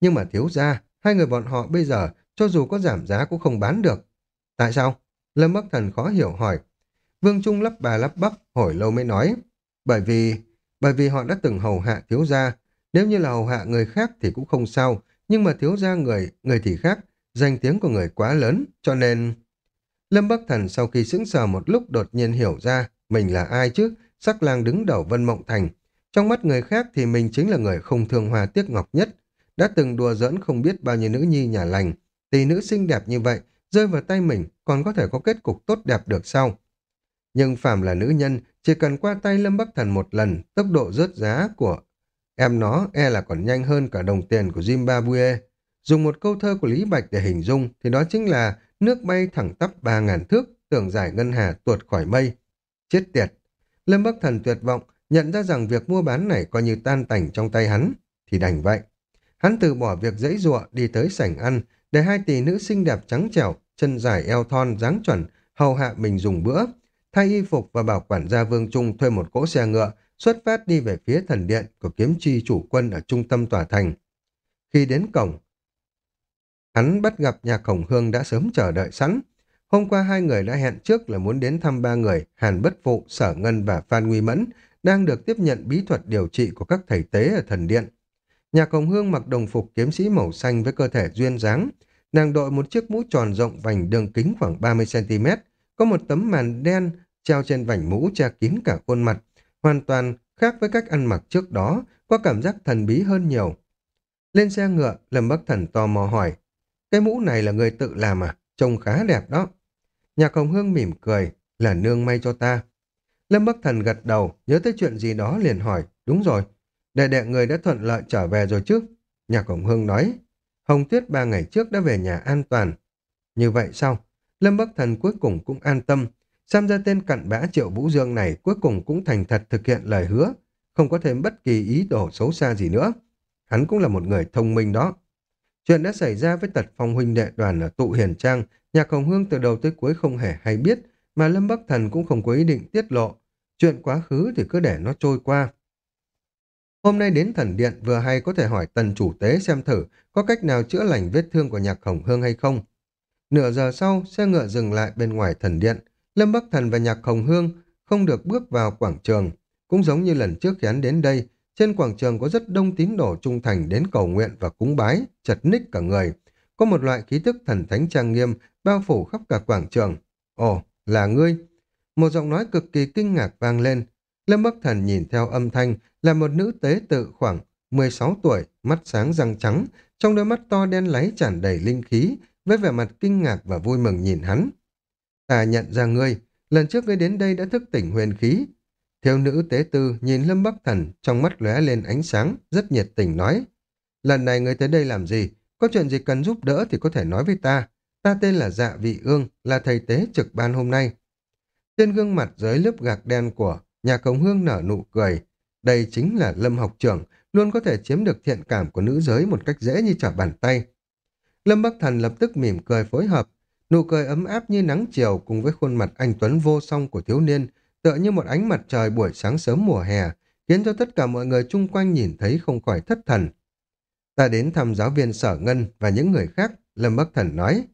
[SPEAKER 1] nhưng mà thiếu ra, hai người bọn họ bây giờ, cho dù có giảm giá cũng không bán được. Tại sao? Lâm Bắc Thần khó hiểu hỏi. Vương Trung lắp bà lắp bắp, hồi lâu mới nói. Bởi vì, bởi vì họ đã từng hầu hạ thiếu gia. Nếu như là hầu hạ người khác thì cũng không sao, nhưng mà thiếu gia người, người thì khác, danh tiếng của người quá lớn, cho nên... Lâm Bắc Thần sau khi sững sờ một lúc đột nhiên hiểu ra mình là ai chứ, sắc lang đứng đầu Vân Mộng Thành. Trong mắt người khác thì mình chính là người không thương hoa tiếc ngọc nhất, đã từng đùa giỡn không biết bao nhiêu nữ nhi nhà lành, tỷ nữ xinh đẹp như vậy, rơi vào tay mình còn có thể có kết cục tốt đẹp được sao? Nhưng phàm là nữ nhân, chỉ cần qua tay Lâm Bắc Thần một lần, tốc độ rớt giá của em nó e là còn nhanh hơn cả đồng tiền của Zimbabwe. Dùng một câu thơ của Lý Bạch để hình dung thì đó chính là nước bay thẳng tắp ba ngàn thước, tưởng giải ngân hà tuột khỏi mây. Chết tiệt! Lâm Bắc Thần tuyệt vọng, nhận ra rằng việc mua bán này coi như tan tành trong tay hắn, thì đành vậy. Hắn từ bỏ việc dãy dụa đi tới sảnh ăn, để hai tỷ nữ xinh đẹp trắng trẻo, chân dài eo thon, dáng chuẩn, hầu hạ mình dùng bữa. Thay y phục và bảo quản gia Vương Trung thuê một cỗ xe ngựa, xuất phát đi về phía thần điện của kiếm chi chủ quân ở trung tâm tòa thành. Khi đến cổng, hắn bắt gặp nhà khổng hương đã sớm chờ đợi sẵn. Hôm qua hai người đã hẹn trước là muốn đến thăm ba người, Hàn Bất Phụ, Sở Ngân và Phan Nguy Mẫn, đang được tiếp nhận bí thuật điều trị của các thầy tế ở thần điện. Nhà Hồng Hương mặc đồng phục kiếm sĩ màu xanh với cơ thể duyên dáng. Nàng đội một chiếc mũ tròn rộng vành đường kính khoảng 30cm, có một tấm màn đen treo trên vành mũ che kín cả khuôn mặt, hoàn toàn khác với cách ăn mặc trước đó, có cảm giác thần bí hơn nhiều. Lên xe ngựa, Lâm Bắc Thần tò mò hỏi, cái mũ này là người tự làm à? Trông khá đẹp đó. Nhạc Hồng Hương mỉm cười, là nương may cho ta. Lâm Bắc Thần gật đầu, nhớ tới chuyện gì đó liền hỏi, đúng rồi, Đệ đệ người đã thuận lợi trở về rồi chứ? Nhạc Hồng Hương nói. Hồng Tuyết ba ngày trước đã về nhà an toàn. Như vậy sao? Lâm Bắc Thần cuối cùng cũng an tâm. Xem ra tên cặn bã Triệu Vũ Dương này cuối cùng cũng thành thật thực hiện lời hứa. Không có thêm bất kỳ ý đồ xấu xa gì nữa. Hắn cũng là một người thông minh đó. Chuyện đã xảy ra với tật phong huynh đệ đoàn ở tụ hiền trang, nhạc hồng hương từ đầu tới cuối không hề hay biết, mà Lâm Bắc Thần cũng không có ý định tiết lộ. Chuyện quá khứ thì cứ để nó trôi qua. Hôm nay đến thần điện vừa hay có thể hỏi tần chủ tế xem thử có cách nào chữa lành vết thương của nhạc hồng hương hay không. Nửa giờ sau, xe ngựa dừng lại bên ngoài thần điện. Lâm Bắc Thần và nhạc hồng hương không được bước vào quảng trường. Cũng giống như lần trước khi hắn đến đây, trên quảng trường có rất đông tín đồ trung thành đến cầu nguyện và cúng bái, chật ních cả người. Có một loại khí thức thần thánh trang nghiêm bao phủ khắp cả quảng trường. Ồ, là ngươi. Một giọng nói cực kỳ kinh ngạc vang lên. Lâm Bắc Thần nhìn theo âm thanh là một nữ tế tự khoảng 16 tuổi, mắt sáng răng trắng, trong đôi mắt to đen láy tràn đầy linh khí, với vẻ mặt kinh ngạc và vui mừng nhìn hắn. Ta nhận ra ngươi, lần trước ngươi đến đây đã thức tỉnh huyền khí. Thiếu nữ tế tư nhìn Lâm Bắc Thần, trong mắt lóe lên ánh sáng, rất nhiệt tình nói. Lần này ngươi tới đây làm gì? Có chuyện gì cần giúp đỡ thì có thể nói với ta. Ta tên là Dạ Vị Ương, là thầy tế trực ban hôm nay. Trên gương mặt dưới lớp gạc đen của nhà cống hương nở nụ cười. Đây chính là Lâm học trưởng, luôn có thể chiếm được thiện cảm của nữ giới một cách dễ như trở bàn tay. Lâm Bắc Thần lập tức mỉm cười phối hợp, nụ cười ấm áp như nắng chiều cùng với khuôn mặt anh Tuấn vô song của thiếu niên, tựa như một ánh mặt trời buổi sáng sớm mùa hè, khiến cho tất cả mọi người chung quanh nhìn thấy không khỏi thất thần. Ta đến thăm giáo viên Sở Ngân và những người khác, Lâm Bắc Thần nói.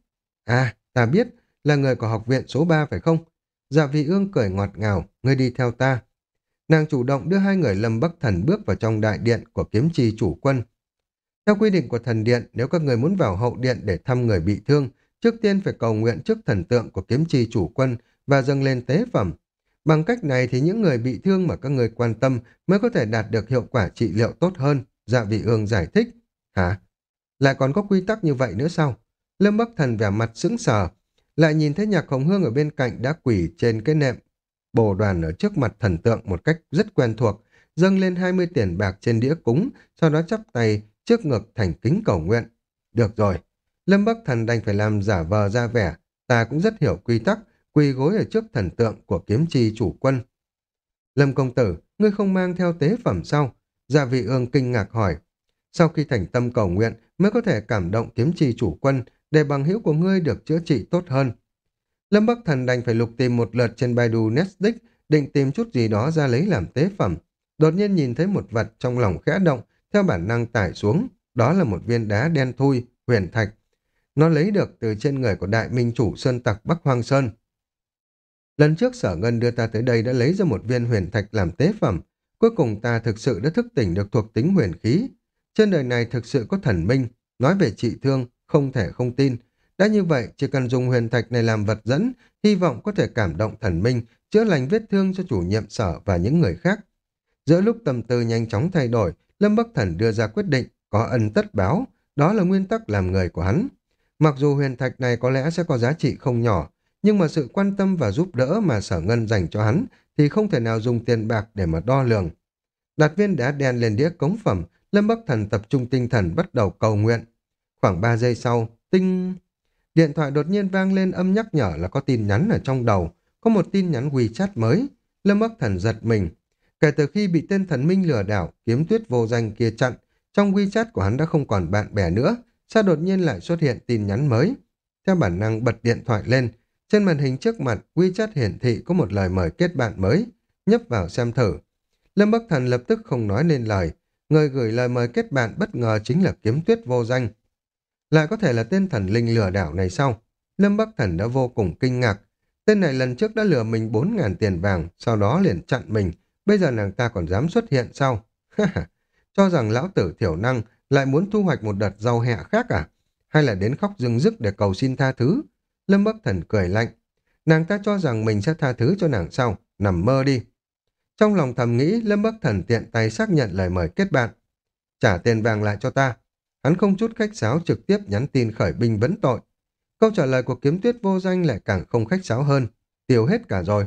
[SPEAKER 1] À, ta biết, là người của học viện số 3 phải không? Dạ vị ương cười ngọt ngào, ngươi đi theo ta. Nàng chủ động đưa hai người Lâm Bắc Thần bước vào trong đại điện của kiếm chi chủ quân. Theo quy định của thần điện, nếu các người muốn vào hậu điện để thăm người bị thương, trước tiên phải cầu nguyện trước thần tượng của kiếm trì chủ quân và dâng lên tế phẩm. Bằng cách này thì những người bị thương mà các người quan tâm mới có thể đạt được hiệu quả trị liệu tốt hơn, dạ vị ương giải thích. Hả? Lại còn có quy tắc như vậy nữa sao? Lâm Bắc Thần vẻ mặt sững sờ, lại nhìn thấy nhạc hồng hương ở bên cạnh đã quỷ trên cái nệm. Bồ đoàn ở trước mặt thần tượng một cách rất quen thuộc, dâng lên 20 tiền bạc trên đĩa cúng, sau đó chắp tay trước ngực thành kính cầu nguyện. Được rồi, Lâm Bắc Thần đành phải làm giả vờ ra vẻ, ta cũng rất hiểu quy tắc, quỳ gối ở trước thần tượng của kiếm chi chủ quân. Lâm công tử, ngươi không mang theo tế phẩm sao? Gia dạ vị ương kinh ngạc hỏi. Sau khi thành tâm cầu nguyện mới có thể cảm động kiếm chi chủ quân để bằng hữu của ngươi được chữa trị tốt hơn. Lâm Bắc Thần đành phải lục tìm một lượt trên Baidu Netflix định tìm chút gì đó ra lấy làm tế phẩm. Đột nhiên nhìn thấy một vật trong lòng khẽ động, theo bản năng tải xuống. Đó là một viên đá đen thui, huyền thạch. Nó lấy được từ trên người của đại minh chủ Sơn Tặc Bắc Hoang Sơn. Lần trước sở ngân đưa ta tới đây đã lấy ra một viên huyền thạch làm tế phẩm. Cuối cùng ta thực sự đã thức tỉnh được thuộc tính huyền khí. Trên đời này thực sự có thần minh. Nói về trị thương, không thể không tin. Đã như vậy, chỉ cần dùng huyền thạch này làm vật dẫn, hy vọng có thể cảm động thần minh, chữa lành vết thương cho chủ nhiệm sở và những người khác. Giữa lúc tâm tư nhanh chóng thay đổi, Lâm Bắc Thần đưa ra quyết định có ân tất báo, đó là nguyên tắc làm người của hắn. Mặc dù huyền thạch này có lẽ sẽ có giá trị không nhỏ, nhưng mà sự quan tâm và giúp đỡ mà sở ngân dành cho hắn thì không thể nào dùng tiền bạc để mà đo lường. Đặt viên đá đen lên đĩa cống phẩm, Lâm Bắc Thần tập trung tinh thần bắt đầu cầu nguyện. Khoảng 3 giây sau, tinh... Điện thoại đột nhiên vang lên âm nhắc nhở là có tin nhắn ở trong đầu. Có một tin nhắn WeChat mới. Lâm Bắc Thần giật mình. Kể từ khi bị tên thần minh lừa đảo, kiếm tuyết vô danh kia chặn, trong WeChat của hắn đã không còn bạn bè nữa. Sao đột nhiên lại xuất hiện tin nhắn mới? Theo bản năng bật điện thoại lên, trên màn hình trước mặt WeChat hiển thị có một lời mời kết bạn mới. Nhấp vào xem thử. Lâm Bắc Thần lập tức không nói nên lời. Người gửi lời mời kết bạn bất ngờ chính là kiếm tuyết vô danh. Lại có thể là tên thần linh lừa đảo này sao? Lâm Bắc Thần đã vô cùng kinh ngạc. Tên này lần trước đã lừa mình 4.000 tiền vàng, sau đó liền chặn mình. Bây giờ nàng ta còn dám xuất hiện sao? Cho rằng lão tử thiểu năng lại muốn thu hoạch một đợt rau hẹ khác à? Hay là đến khóc dưng rức để cầu xin tha thứ? Lâm Bắc Thần cười lạnh. Nàng ta cho rằng mình sẽ tha thứ cho nàng sau. Nằm mơ đi. Trong lòng thầm nghĩ, Lâm Bắc Thần tiện tay xác nhận lời mời kết bạn. Trả tiền vàng lại cho ta. Hắn không chút khách sáo trực tiếp nhắn tin khởi binh vấn tội. Câu trả lời của kiếm tuyết vô danh lại càng không khách sáo hơn. Tiêu hết cả rồi.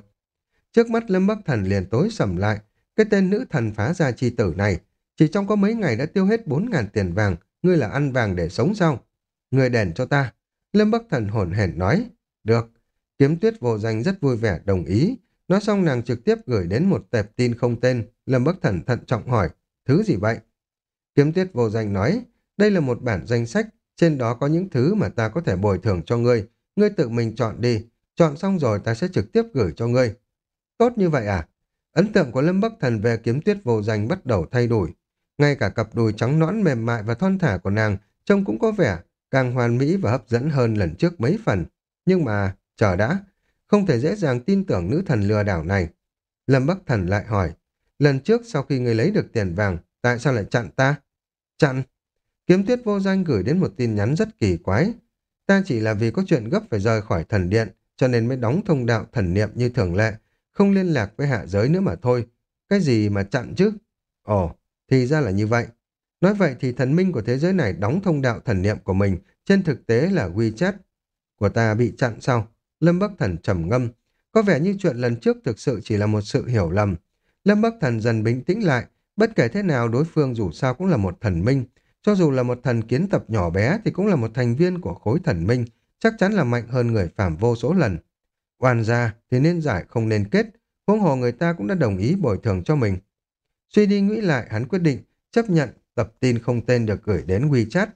[SPEAKER 1] Trước mắt Lâm Bắc Thần liền tối sầm lại. Cái tên nữ thần phá gia chi tử này chỉ trong có mấy ngày đã tiêu hết 4.000 tiền vàng. Ngươi là ăn vàng để sống sao? Người đèn cho ta. Lâm Bắc Thần hồn hển nói. Được. Kiếm tuyết vô danh rất vui vẻ, đồng ý. Nói xong nàng trực tiếp gửi đến một tệp tin không tên. Lâm Bắc Thần thận trọng hỏi. Thứ gì vậy? Kiếm tuyết vô danh nói. Đây là một bản danh sách, Trên đó có những thứ mà ta có thể bồi thường cho ngươi. Ngươi tự mình chọn đi. Chọn xong rồi ta sẽ trực tiếp gửi cho ngươi. Tốt như vậy à? Ấn tượng của Lâm Bắc Thần về kiếm tuyết vô danh bắt đầu thay đổi. Ngay cả cặp đùi trắng nõn mềm mại và thon thả của nàng trông cũng có vẻ càng hoàn mỹ và hấp dẫn hơn lần trước mấy phần. Nhưng mà, chờ đã, không thể dễ dàng tin tưởng nữ thần lừa đảo này. Lâm Bắc Thần lại hỏi, lần trước sau khi người lấy được tiền vàng, tại sao lại chặn ta? Chặn? Kiếm tuyết vô danh gửi đến một tin nhắn rất kỳ quái. Ta chỉ là vì có chuyện gấp phải rời khỏi thần điện, cho nên mới đóng thông đạo thần niệm như thường lệ, không liên lạc với hạ giới nữa mà thôi. Cái gì mà chặn chứ? Ồ, thì ra là như vậy. Nói vậy thì thần minh của thế giới này đóng thông đạo thần niệm của mình, trên thực tế là WeChat. Của ta bị chặn sau Lâm Bắc Thần trầm ngâm. Có vẻ như chuyện lần trước thực sự chỉ là một sự hiểu lầm. Lâm Bắc Thần dần bình tĩnh lại. Bất kể thế nào đối phương dù sao cũng là một thần minh. Cho dù là một thần kiến tập nhỏ bé thì cũng là một thành viên của khối thần minh. Chắc chắn là mạnh hơn người phạm vô số lần. Oan ra thì nên giải không nên kết. Huống hồ người ta cũng đã đồng ý bồi thường cho mình. Suy đi nghĩ lại hắn quyết định chấp nhận tập tin không tên được gửi đến WeChat.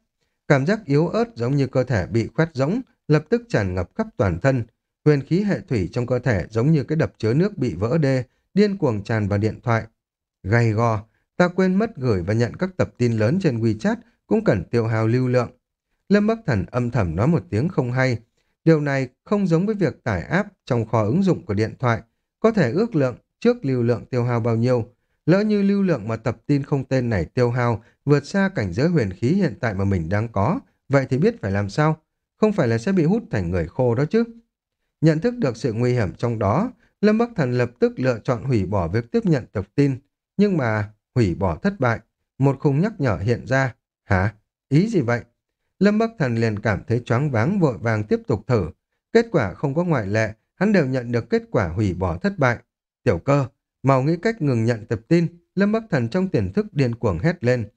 [SPEAKER 1] Cảm giác yếu ớt giống như cơ thể bị khoét rỗng, lập tức tràn ngập khắp toàn thân. Huyền khí hệ thủy trong cơ thể giống như cái đập chứa nước bị vỡ đê, điên cuồng tràn vào điện thoại. Gay go, ta quên mất gửi và nhận các tập tin lớn trên WeChat cũng cần tiêu hao lưu lượng. Lâm Bắc Thần âm thầm nói một tiếng không hay. Điều này không giống với việc tải app trong kho ứng dụng của điện thoại. Có thể ước lượng trước lưu lượng tiêu hao bao nhiêu. Lỡ như lưu lượng mà tập tin không tên này tiêu hao vượt xa cảnh giới huyền khí hiện tại mà mình đang có, vậy thì biết phải làm sao? Không phải là sẽ bị hút thành người khô đó chứ? Nhận thức được sự nguy hiểm trong đó, Lâm Bắc Thần lập tức lựa chọn hủy bỏ việc tiếp nhận tập tin. Nhưng mà hủy bỏ thất bại, một khung nhắc nhở hiện ra. Hả? Ý gì vậy? Lâm Bắc Thần liền cảm thấy choáng váng vội vàng tiếp tục thử. Kết quả không có ngoại lệ, hắn đều nhận được kết quả hủy bỏ thất bại. Tiểu cơ, màu nghĩ cách ngừng nhận tập tin, Lâm Bắc Thần trong tiềm thức điên cuồng hét lên.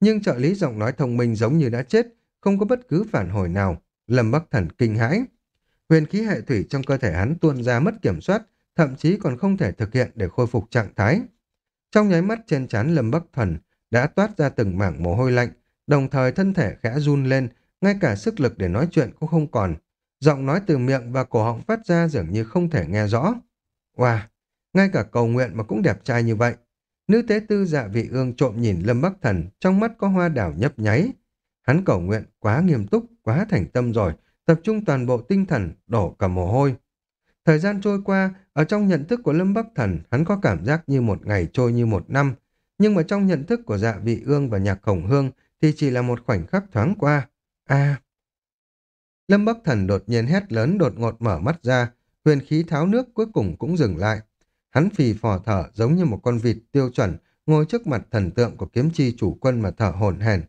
[SPEAKER 1] Nhưng trợ lý giọng nói thông minh giống như đã chết, không có bất cứ phản hồi nào. Lâm Bắc Thần kinh hãi. Huyền khí hệ thủy trong cơ thể hắn tuôn ra mất kiểm soát, thậm chí còn không thể thực hiện để khôi phục trạng thái. Trong nháy mắt trên trán Lâm Bắc Thần đã toát ra từng mảng mồ hôi lạnh, đồng thời thân thể khẽ run lên, ngay cả sức lực để nói chuyện cũng không còn. Giọng nói từ miệng và cổ họng phát ra dường như không thể nghe rõ. Wow, ngay cả cầu nguyện mà cũng đẹp trai như vậy. Nữ tế tư dạ vị ương trộm nhìn Lâm Bắc Thần, trong mắt có hoa đảo nhấp nháy. Hắn cầu nguyện quá nghiêm túc, quá thành tâm rồi, tập trung toàn bộ tinh thần, đổ cả mồ hôi. Thời gian trôi qua, ở trong nhận thức của Lâm Bắc Thần, hắn có cảm giác như một ngày trôi như một năm. Nhưng mà trong nhận thức của dạ vị ương và nhạc khổng hương thì chỉ là một khoảnh khắc thoáng qua. a Lâm Bắc Thần đột nhiên hét lớn đột ngột mở mắt ra, huyền khí tháo nước cuối cùng cũng dừng lại. Hắn phì phò thở giống như một con vịt tiêu chuẩn, ngồi trước mặt thần tượng của kiếm chi chủ quân mà thở hổn hển.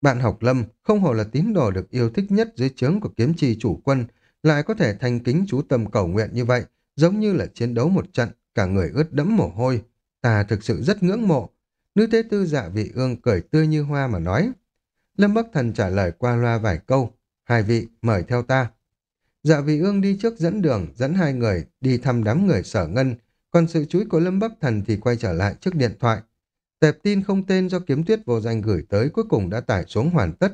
[SPEAKER 1] Bạn học Lâm không hồ là tín đồ được yêu thích nhất dưới trướng của kiếm chi chủ quân, lại có thể thành kính chú tâm cầu nguyện như vậy, giống như là chiến đấu một trận, cả người ướt đẫm mồ hôi. Ta thực sự rất ngưỡng mộ. Nữ tế tư dạ vị ương cười tươi như hoa mà nói. Lâm Bắc Thần trả lời qua loa vài câu. Hai vị, mời theo ta. Dạ vị ương đi trước dẫn đường, dẫn hai người đi thăm đám người sở ngân, còn sự chúi của Lâm Bắc Thần thì quay trở lại trước điện thoại. Tệp tin không tên do kiếm tuyết vô danh gửi tới cuối cùng đã tải xuống hoàn tất.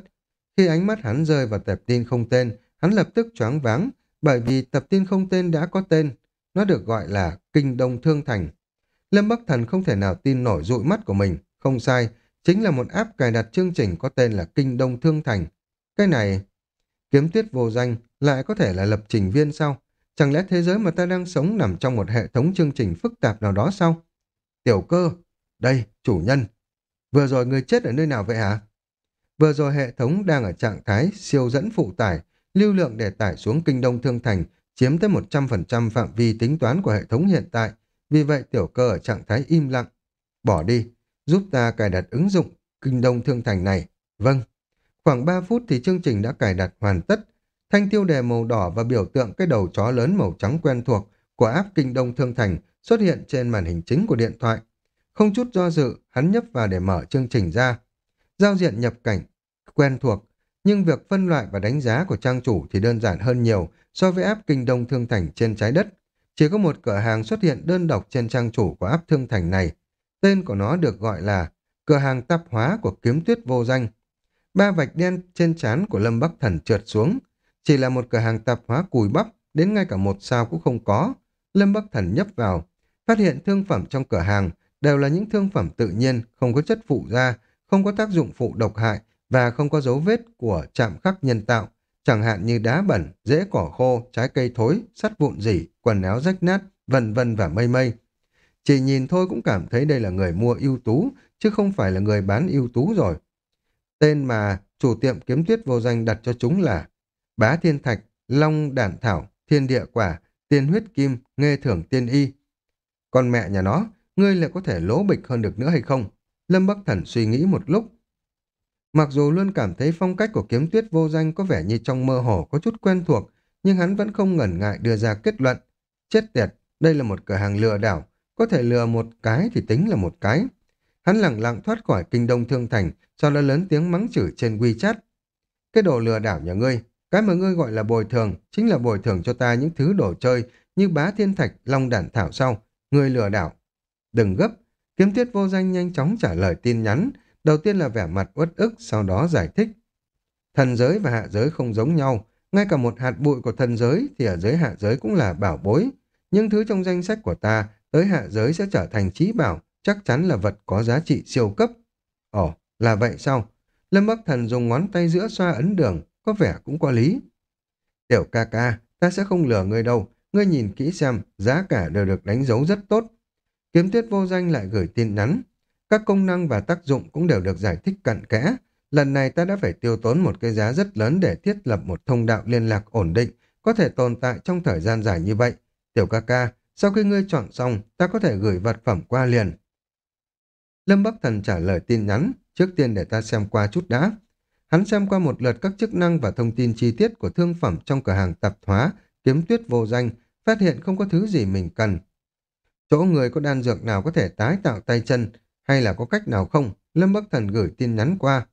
[SPEAKER 1] Khi ánh mắt hắn rơi vào tệp tin không tên, hắn lập tức choáng váng, bởi vì tập tin không tên đã có tên. Nó được gọi là Kinh Đông Thương Thành. Lâm Bắc Thần không thể nào tin nổi dụi mắt của mình. Không sai, chính là một app cài đặt chương trình có tên là Kinh Đông Thương Thành. Cái này, kiếm tuyết vô danh, lại có thể là lập trình viên sao? Chẳng lẽ thế giới mà ta đang sống nằm trong một hệ thống chương trình phức tạp nào đó sao? Tiểu cơ, đây, chủ nhân. Vừa rồi người chết ở nơi nào vậy hả? Vừa rồi hệ thống đang ở trạng thái siêu dẫn phụ tải, lưu lượng để tải xuống kinh đông thương thành chiếm tới 100% phạm vi tính toán của hệ thống hiện tại. Vì vậy tiểu cơ ở trạng thái im lặng. Bỏ đi, giúp ta cài đặt ứng dụng kinh đông thương thành này. Vâng. Khoảng 3 phút thì chương trình đã cài đặt hoàn tất. Thanh tiêu đề màu đỏ và biểu tượng cái đầu chó lớn màu trắng quen thuộc của app kinh đông thương thành xuất hiện trên màn hình chính của điện thoại. Không chút do dự, hắn nhấp vào để mở chương trình ra. Giao diện nhập cảnh, quen thuộc, nhưng việc phân loại và đánh giá của trang chủ thì đơn giản hơn nhiều so với app Kinh Đông Thương Thành trên trái đất. Chỉ có một cửa hàng xuất hiện đơn độc trên trang chủ của app Thương Thành này. Tên của nó được gọi là cửa hàng tạp hóa của kiếm tuyết vô danh ba vạch đen trên trán của Lâm Bắc Thần trượt xuống. Chỉ là một cửa hàng tạp hóa cùi bắp, đến ngay cả một sao cũng không có. Lâm Bắc Thần nhấp vào, phát hiện thương phẩm trong cửa hàng đều là những thương phẩm tự nhiên, không có chất phụ da, không có tác dụng phụ độc hại và không có dấu vết của chạm khắc nhân tạo, chẳng hạn như đá bẩn, rễ cỏ khô, trái cây thối, sắt vụn rỉ, quần áo rách nát, vân vân và mây mây. Chỉ nhìn thôi cũng cảm thấy đây là người mua ưu tú, chứ không phải là người bán ưu tú rồi. Tên mà chủ tiệm kiếm tuyết vô danh đặt cho chúng là Bá Thiên Thạch, Long Đản Thảo, Thiên Địa Quả, Tiên Huyết Kim, Nghê Thưởng Tiên Y. Con mẹ nhà nó, ngươi lại có thể lỗ bịch hơn được nữa hay không? Lâm Bắc Thần suy nghĩ một lúc. Mặc dù luôn cảm thấy phong cách của kiếm tuyết vô danh có vẻ như trong mơ hồ có chút quen thuộc, nhưng hắn vẫn không ngần ngại đưa ra kết luận. Chết tiệt, đây là một cửa hàng lừa đảo, có thể lừa một cái thì tính là một cái. Hắn lặng lặng thoát khỏi kinh đông thương thành, sau đó lớn tiếng mắng chửi trên WeChat. Cái đồ lừa đảo nhà ngươi, cái mà ngươi gọi là bồi thường, chính là bồi thường cho ta những thứ đồ chơi như bá thiên thạch, long đản thảo sau. Ngươi lừa đảo. Đừng gấp, kiếm tiết vô danh nhanh chóng trả lời tin nhắn. Đầu tiên là vẻ mặt uất ức, sau đó giải thích. Thần giới và hạ giới không giống nhau. Ngay cả một hạt bụi của thần giới thì ở giới hạ giới cũng là bảo bối. Những thứ trong danh sách của ta tới hạ giới sẽ trở thành trí bảo, chắc chắn là vật có giá trị siêu cấp. Ồ, là vậy sao? Lâm Bắc Thần dùng ngón tay giữa xoa ấn đường, có vẻ cũng có lý. Tiểu ca ca, ta sẽ không lừa ngươi đâu, ngươi nhìn kỹ xem, giá cả đều được đánh dấu rất tốt. Kiếm tuyết vô danh lại gửi tin nhắn. Các công năng và tác dụng cũng đều được giải thích cặn kẽ. Lần này ta đã phải tiêu tốn một cái giá rất lớn để thiết lập một thông đạo liên lạc ổn định, có thể tồn tại trong thời gian dài như vậy. Tiểu ca ca, sau khi ngươi chọn xong, ta có thể gửi vật phẩm qua liền. Lâm Bắc Thần trả lời tin nhắn, trước tiên để ta xem qua chút đã. Hắn xem qua một lượt các chức năng và thông tin chi tiết của thương phẩm trong cửa hàng tạp hóa, kiếm tuyết vô danh, phát hiện không có thứ gì mình cần. Chỗ người có đan dược nào có thể tái tạo tay chân, hay là có cách nào không? Lâm Bắc Thần gửi tin nhắn qua.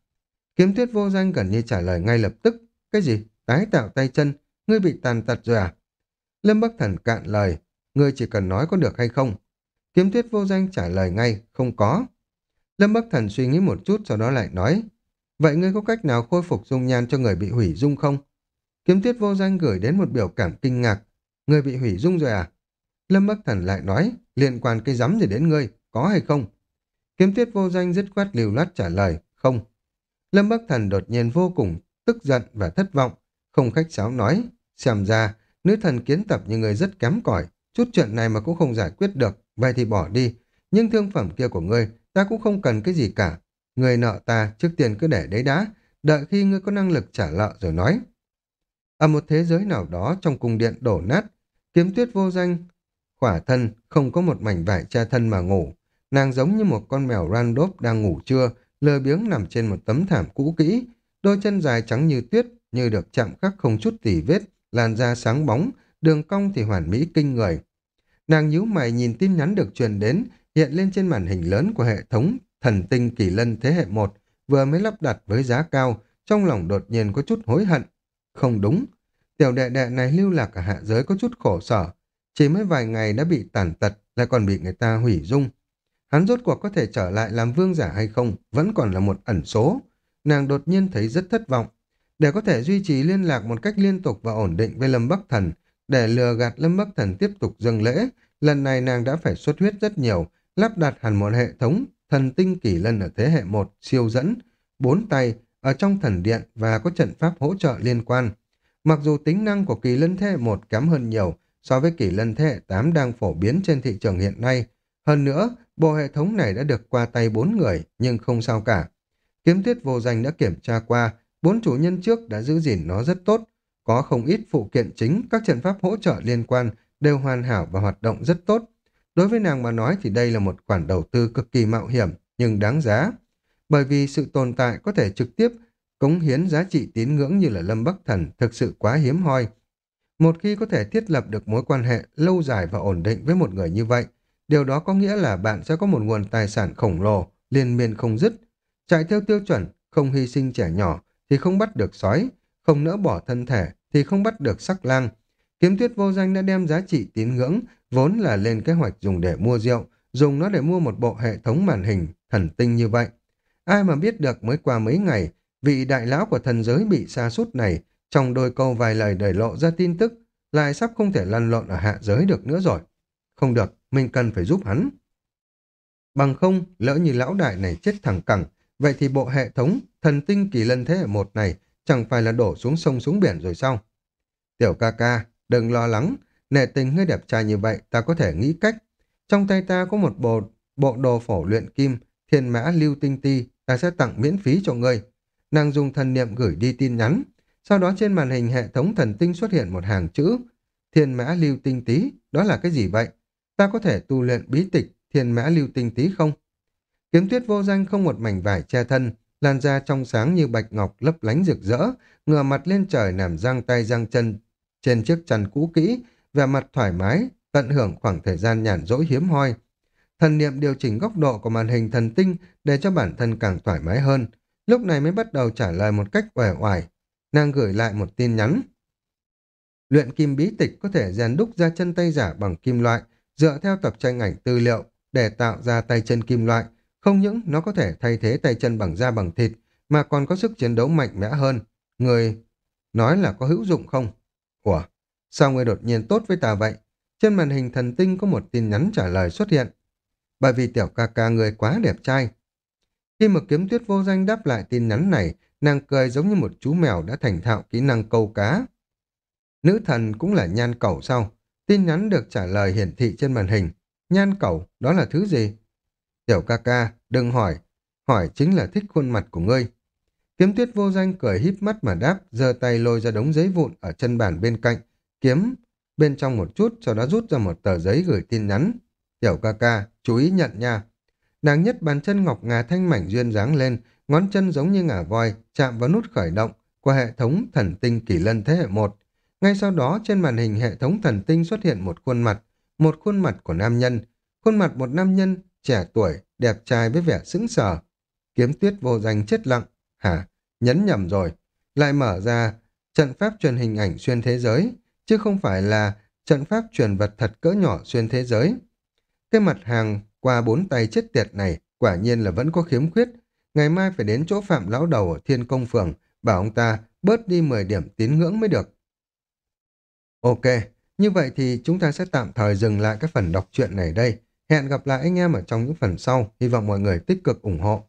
[SPEAKER 1] Kiếm tuyết vô danh gần như trả lời ngay lập tức. Cái gì? Tái tạo tay chân? Ngươi bị tàn tật rồi à? Lâm Bắc Thần cạn lời. Ngươi chỉ cần nói có được hay không? Kiếm tuyết vô danh trả lời ngay, không có. Lâm Bắc Thần suy nghĩ một chút sau đó lại nói. Vậy ngươi có cách nào khôi phục dung nhan cho người bị hủy dung không? Kiếm tuyết vô danh gửi đến một biểu cảm kinh ngạc. Người bị hủy dung rồi à? Lâm Bắc Thần lại nói, liên quan cái rắm gì đến ngươi, có hay không? Kiếm tuyết vô danh dứt khoát liều lát trả lời, không. Lâm Bắc Thần đột nhiên vô cùng tức giận và thất vọng, không khách sáo nói, xem ra, nữ thần kiến tập như người rất kém cỏi chút chuyện này mà cũng không giải quyết được, vậy thì bỏ đi. Nhưng thương phẩm kia của ngươi, ta cũng không cần cái gì cả. Người nợ ta, trước tiên cứ để đấy đã, đợi khi ngươi có năng lực trả nợ rồi nói. Ở một thế giới nào đó trong cung điện đổ nát, kiếm tuyết vô danh, khỏa thân, không có một mảnh vải che thân mà ngủ. Nàng giống như một con mèo randop đang ngủ trưa, lơ biếng nằm trên một tấm thảm cũ kỹ, đôi chân dài trắng như tuyết, như được chạm khắc không chút tỉ vết, làn da sáng bóng, đường cong thì hoàn mỹ kinh người. Nàng nhíu mày nhìn tin nhắn được truyền đến, hiện lên trên màn hình lớn của hệ thống thần tinh kỳ lân thế hệ 1, vừa mới lắp đặt với giá cao, trong lòng đột nhiên có chút hối hận. Không đúng, tiểu đệ đệ này lưu lạc ở hạ giới có chút khổ sở, chỉ mới vài ngày đã bị tàn tật, lại còn bị người ta hủy dung. Hắn rốt cuộc có thể trở lại làm vương giả hay không, vẫn còn là một ẩn số. Nàng đột nhiên thấy rất thất vọng. Để có thể duy trì liên lạc một cách liên tục và ổn định với Lâm Bắc Thần, để lừa gạt Lâm Bắc Thần tiếp tục dâng lễ, lần này nàng đã phải xuất huyết rất nhiều, lắp đặt hẳn một hệ thống thần tinh kỳ lân ở thế hệ 1 siêu dẫn, bốn tay ở trong thần điện và có trận pháp hỗ trợ liên quan. Mặc dù tính năng của kỳ lân thế hệ 1 kém hơn nhiều so với kỳ lân thế hệ 8 đang phổ biến trên thị trường hiện nay, hơn nữa, bộ hệ thống này đã được qua tay bốn người, nhưng không sao cả. Kiếm tiết vô danh đã kiểm tra qua, bốn chủ nhân trước đã giữ gìn nó rất tốt, có không ít phụ kiện chính, các trận pháp hỗ trợ liên quan đều hoàn hảo và hoạt động rất tốt. Đối với nàng mà nói thì đây là một khoản đầu tư cực kỳ mạo hiểm, nhưng đáng giá. Bởi vì sự tồn tại có thể trực tiếp cống hiến giá trị tín ngưỡng như là Lâm Bắc Thần thực sự quá hiếm hoi. Một khi có thể thiết lập được mối quan hệ lâu dài và ổn định với một người như vậy, điều đó có nghĩa là bạn sẽ có một nguồn tài sản khổng lồ, liên miên không dứt. Chạy theo tiêu chuẩn, không hy sinh trẻ nhỏ thì không bắt được sói, không nỡ bỏ thân thể thì không bắt được sắc lang. Kiếm tuyết vô danh đã đem giá trị tín ngưỡng vốn là lên kế hoạch dùng để mua rượu, dùng nó để mua một bộ hệ thống màn hình thần tinh như vậy. Ai mà biết được mới qua mấy ngày, vị đại lão của thần giới bị sa sút này, trong đôi câu vài lời để lộ ra tin tức, lại sắp không thể lăn lộn ở hạ giới được nữa rồi. Không được, mình cần phải giúp hắn. Bằng không, lỡ như lão đại này chết thẳng cẳng, vậy thì bộ hệ thống thần tinh kỳ lân thế hệ một này chẳng phải là đổ xuống sông xuống biển rồi sao? Tiểu ca ca, đừng lo lắng, nệ tình ngươi đẹp trai như vậy, ta có thể nghĩ cách. Trong tay ta có một bộ, bộ đồ phổ luyện kim, thiên mã lưu tinh ti, ta sẽ tặng miễn phí cho ngươi. Nàng dùng thần niệm gửi đi tin nhắn. Sau đó trên màn hình hệ thống thần tinh xuất hiện một hàng chữ. Thiên mã lưu tinh tí, đó là cái gì vậy? Ta có thể tu luyện bí tịch thiên mã lưu tinh tí không? Kiếm tuyết vô danh không một mảnh vải che thân, làn da trong sáng như bạch ngọc lấp lánh rực rỡ, ngửa mặt lên trời nằm giang tay giang chân trên chiếc chăn cũ kỹ, vẻ mặt thoải mái, tận hưởng khoảng thời gian nhàn rỗi hiếm hoi. Thần niệm điều chỉnh góc độ của màn hình thần tinh để cho bản thân càng thoải mái hơn, lúc này mới bắt đầu trả lời một cách uể oải. Nàng gửi lại một tin nhắn. Luyện kim bí tịch có thể rèn đúc ra chân tay giả bằng kim loại, dựa theo tập tranh ảnh tư liệu để tạo ra tay chân kim loại. Không những nó có thể thay thế tay chân bằng da bằng thịt, mà còn có sức chiến đấu mạnh mẽ hơn. Người nói là có hữu dụng không? Ủa, sao người đột nhiên tốt với ta vậy? Trên màn hình thần tinh có một tin nhắn trả lời xuất hiện. Bởi vì tiểu ca ca người quá đẹp trai. Khi mà kiếm tuyết vô danh đáp lại tin nhắn này, nàng cười giống như một chú mèo đã thành thạo kỹ năng câu cá. Nữ thần cũng là nhan cẩu sau Tin nhắn được trả lời hiển thị trên màn hình. Nhan cẩu, đó là thứ gì? Tiểu ca ca, đừng hỏi. Hỏi chính là thích khuôn mặt của ngươi. Kiếm tuyết vô danh cười híp mắt mà đáp, giơ tay lôi ra đống giấy vụn ở chân bàn bên cạnh, kiếm bên trong một chút, sau đó rút ra một tờ giấy gửi tin nhắn. Tiểu ca ca, chú ý nhận nha. Nàng nhất bàn chân ngọc ngà thanh mảnh duyên dáng lên, ngón chân giống như ngả voi, chạm vào nút khởi động của hệ thống thần tinh kỷ lân thế hệ 1. Ngay sau đó trên màn hình hệ thống thần tinh xuất hiện một khuôn mặt, một khuôn mặt của nam nhân, khuôn mặt một nam nhân trẻ tuổi, đẹp trai với vẻ sững sờ. Kiếm tuyết vô danh chết lặng, hả, nhấn nhầm rồi, lại mở ra trận pháp truyền hình ảnh xuyên thế giới, chứ không phải là trận pháp truyền vật thật cỡ nhỏ xuyên thế giới. Cái mặt hàng qua bốn tay chết tiệt này quả nhiên là vẫn có khiếm khuyết. Ngày mai phải đến chỗ phạm lão đầu ở thiên công phường, bảo ông ta bớt đi 10 điểm tín ngưỡng mới được. Ok, như vậy thì chúng ta sẽ tạm thời dừng lại cái phần đọc truyện này đây. Hẹn gặp lại anh em ở trong những phần sau. Hy vọng mọi người tích cực ủng hộ.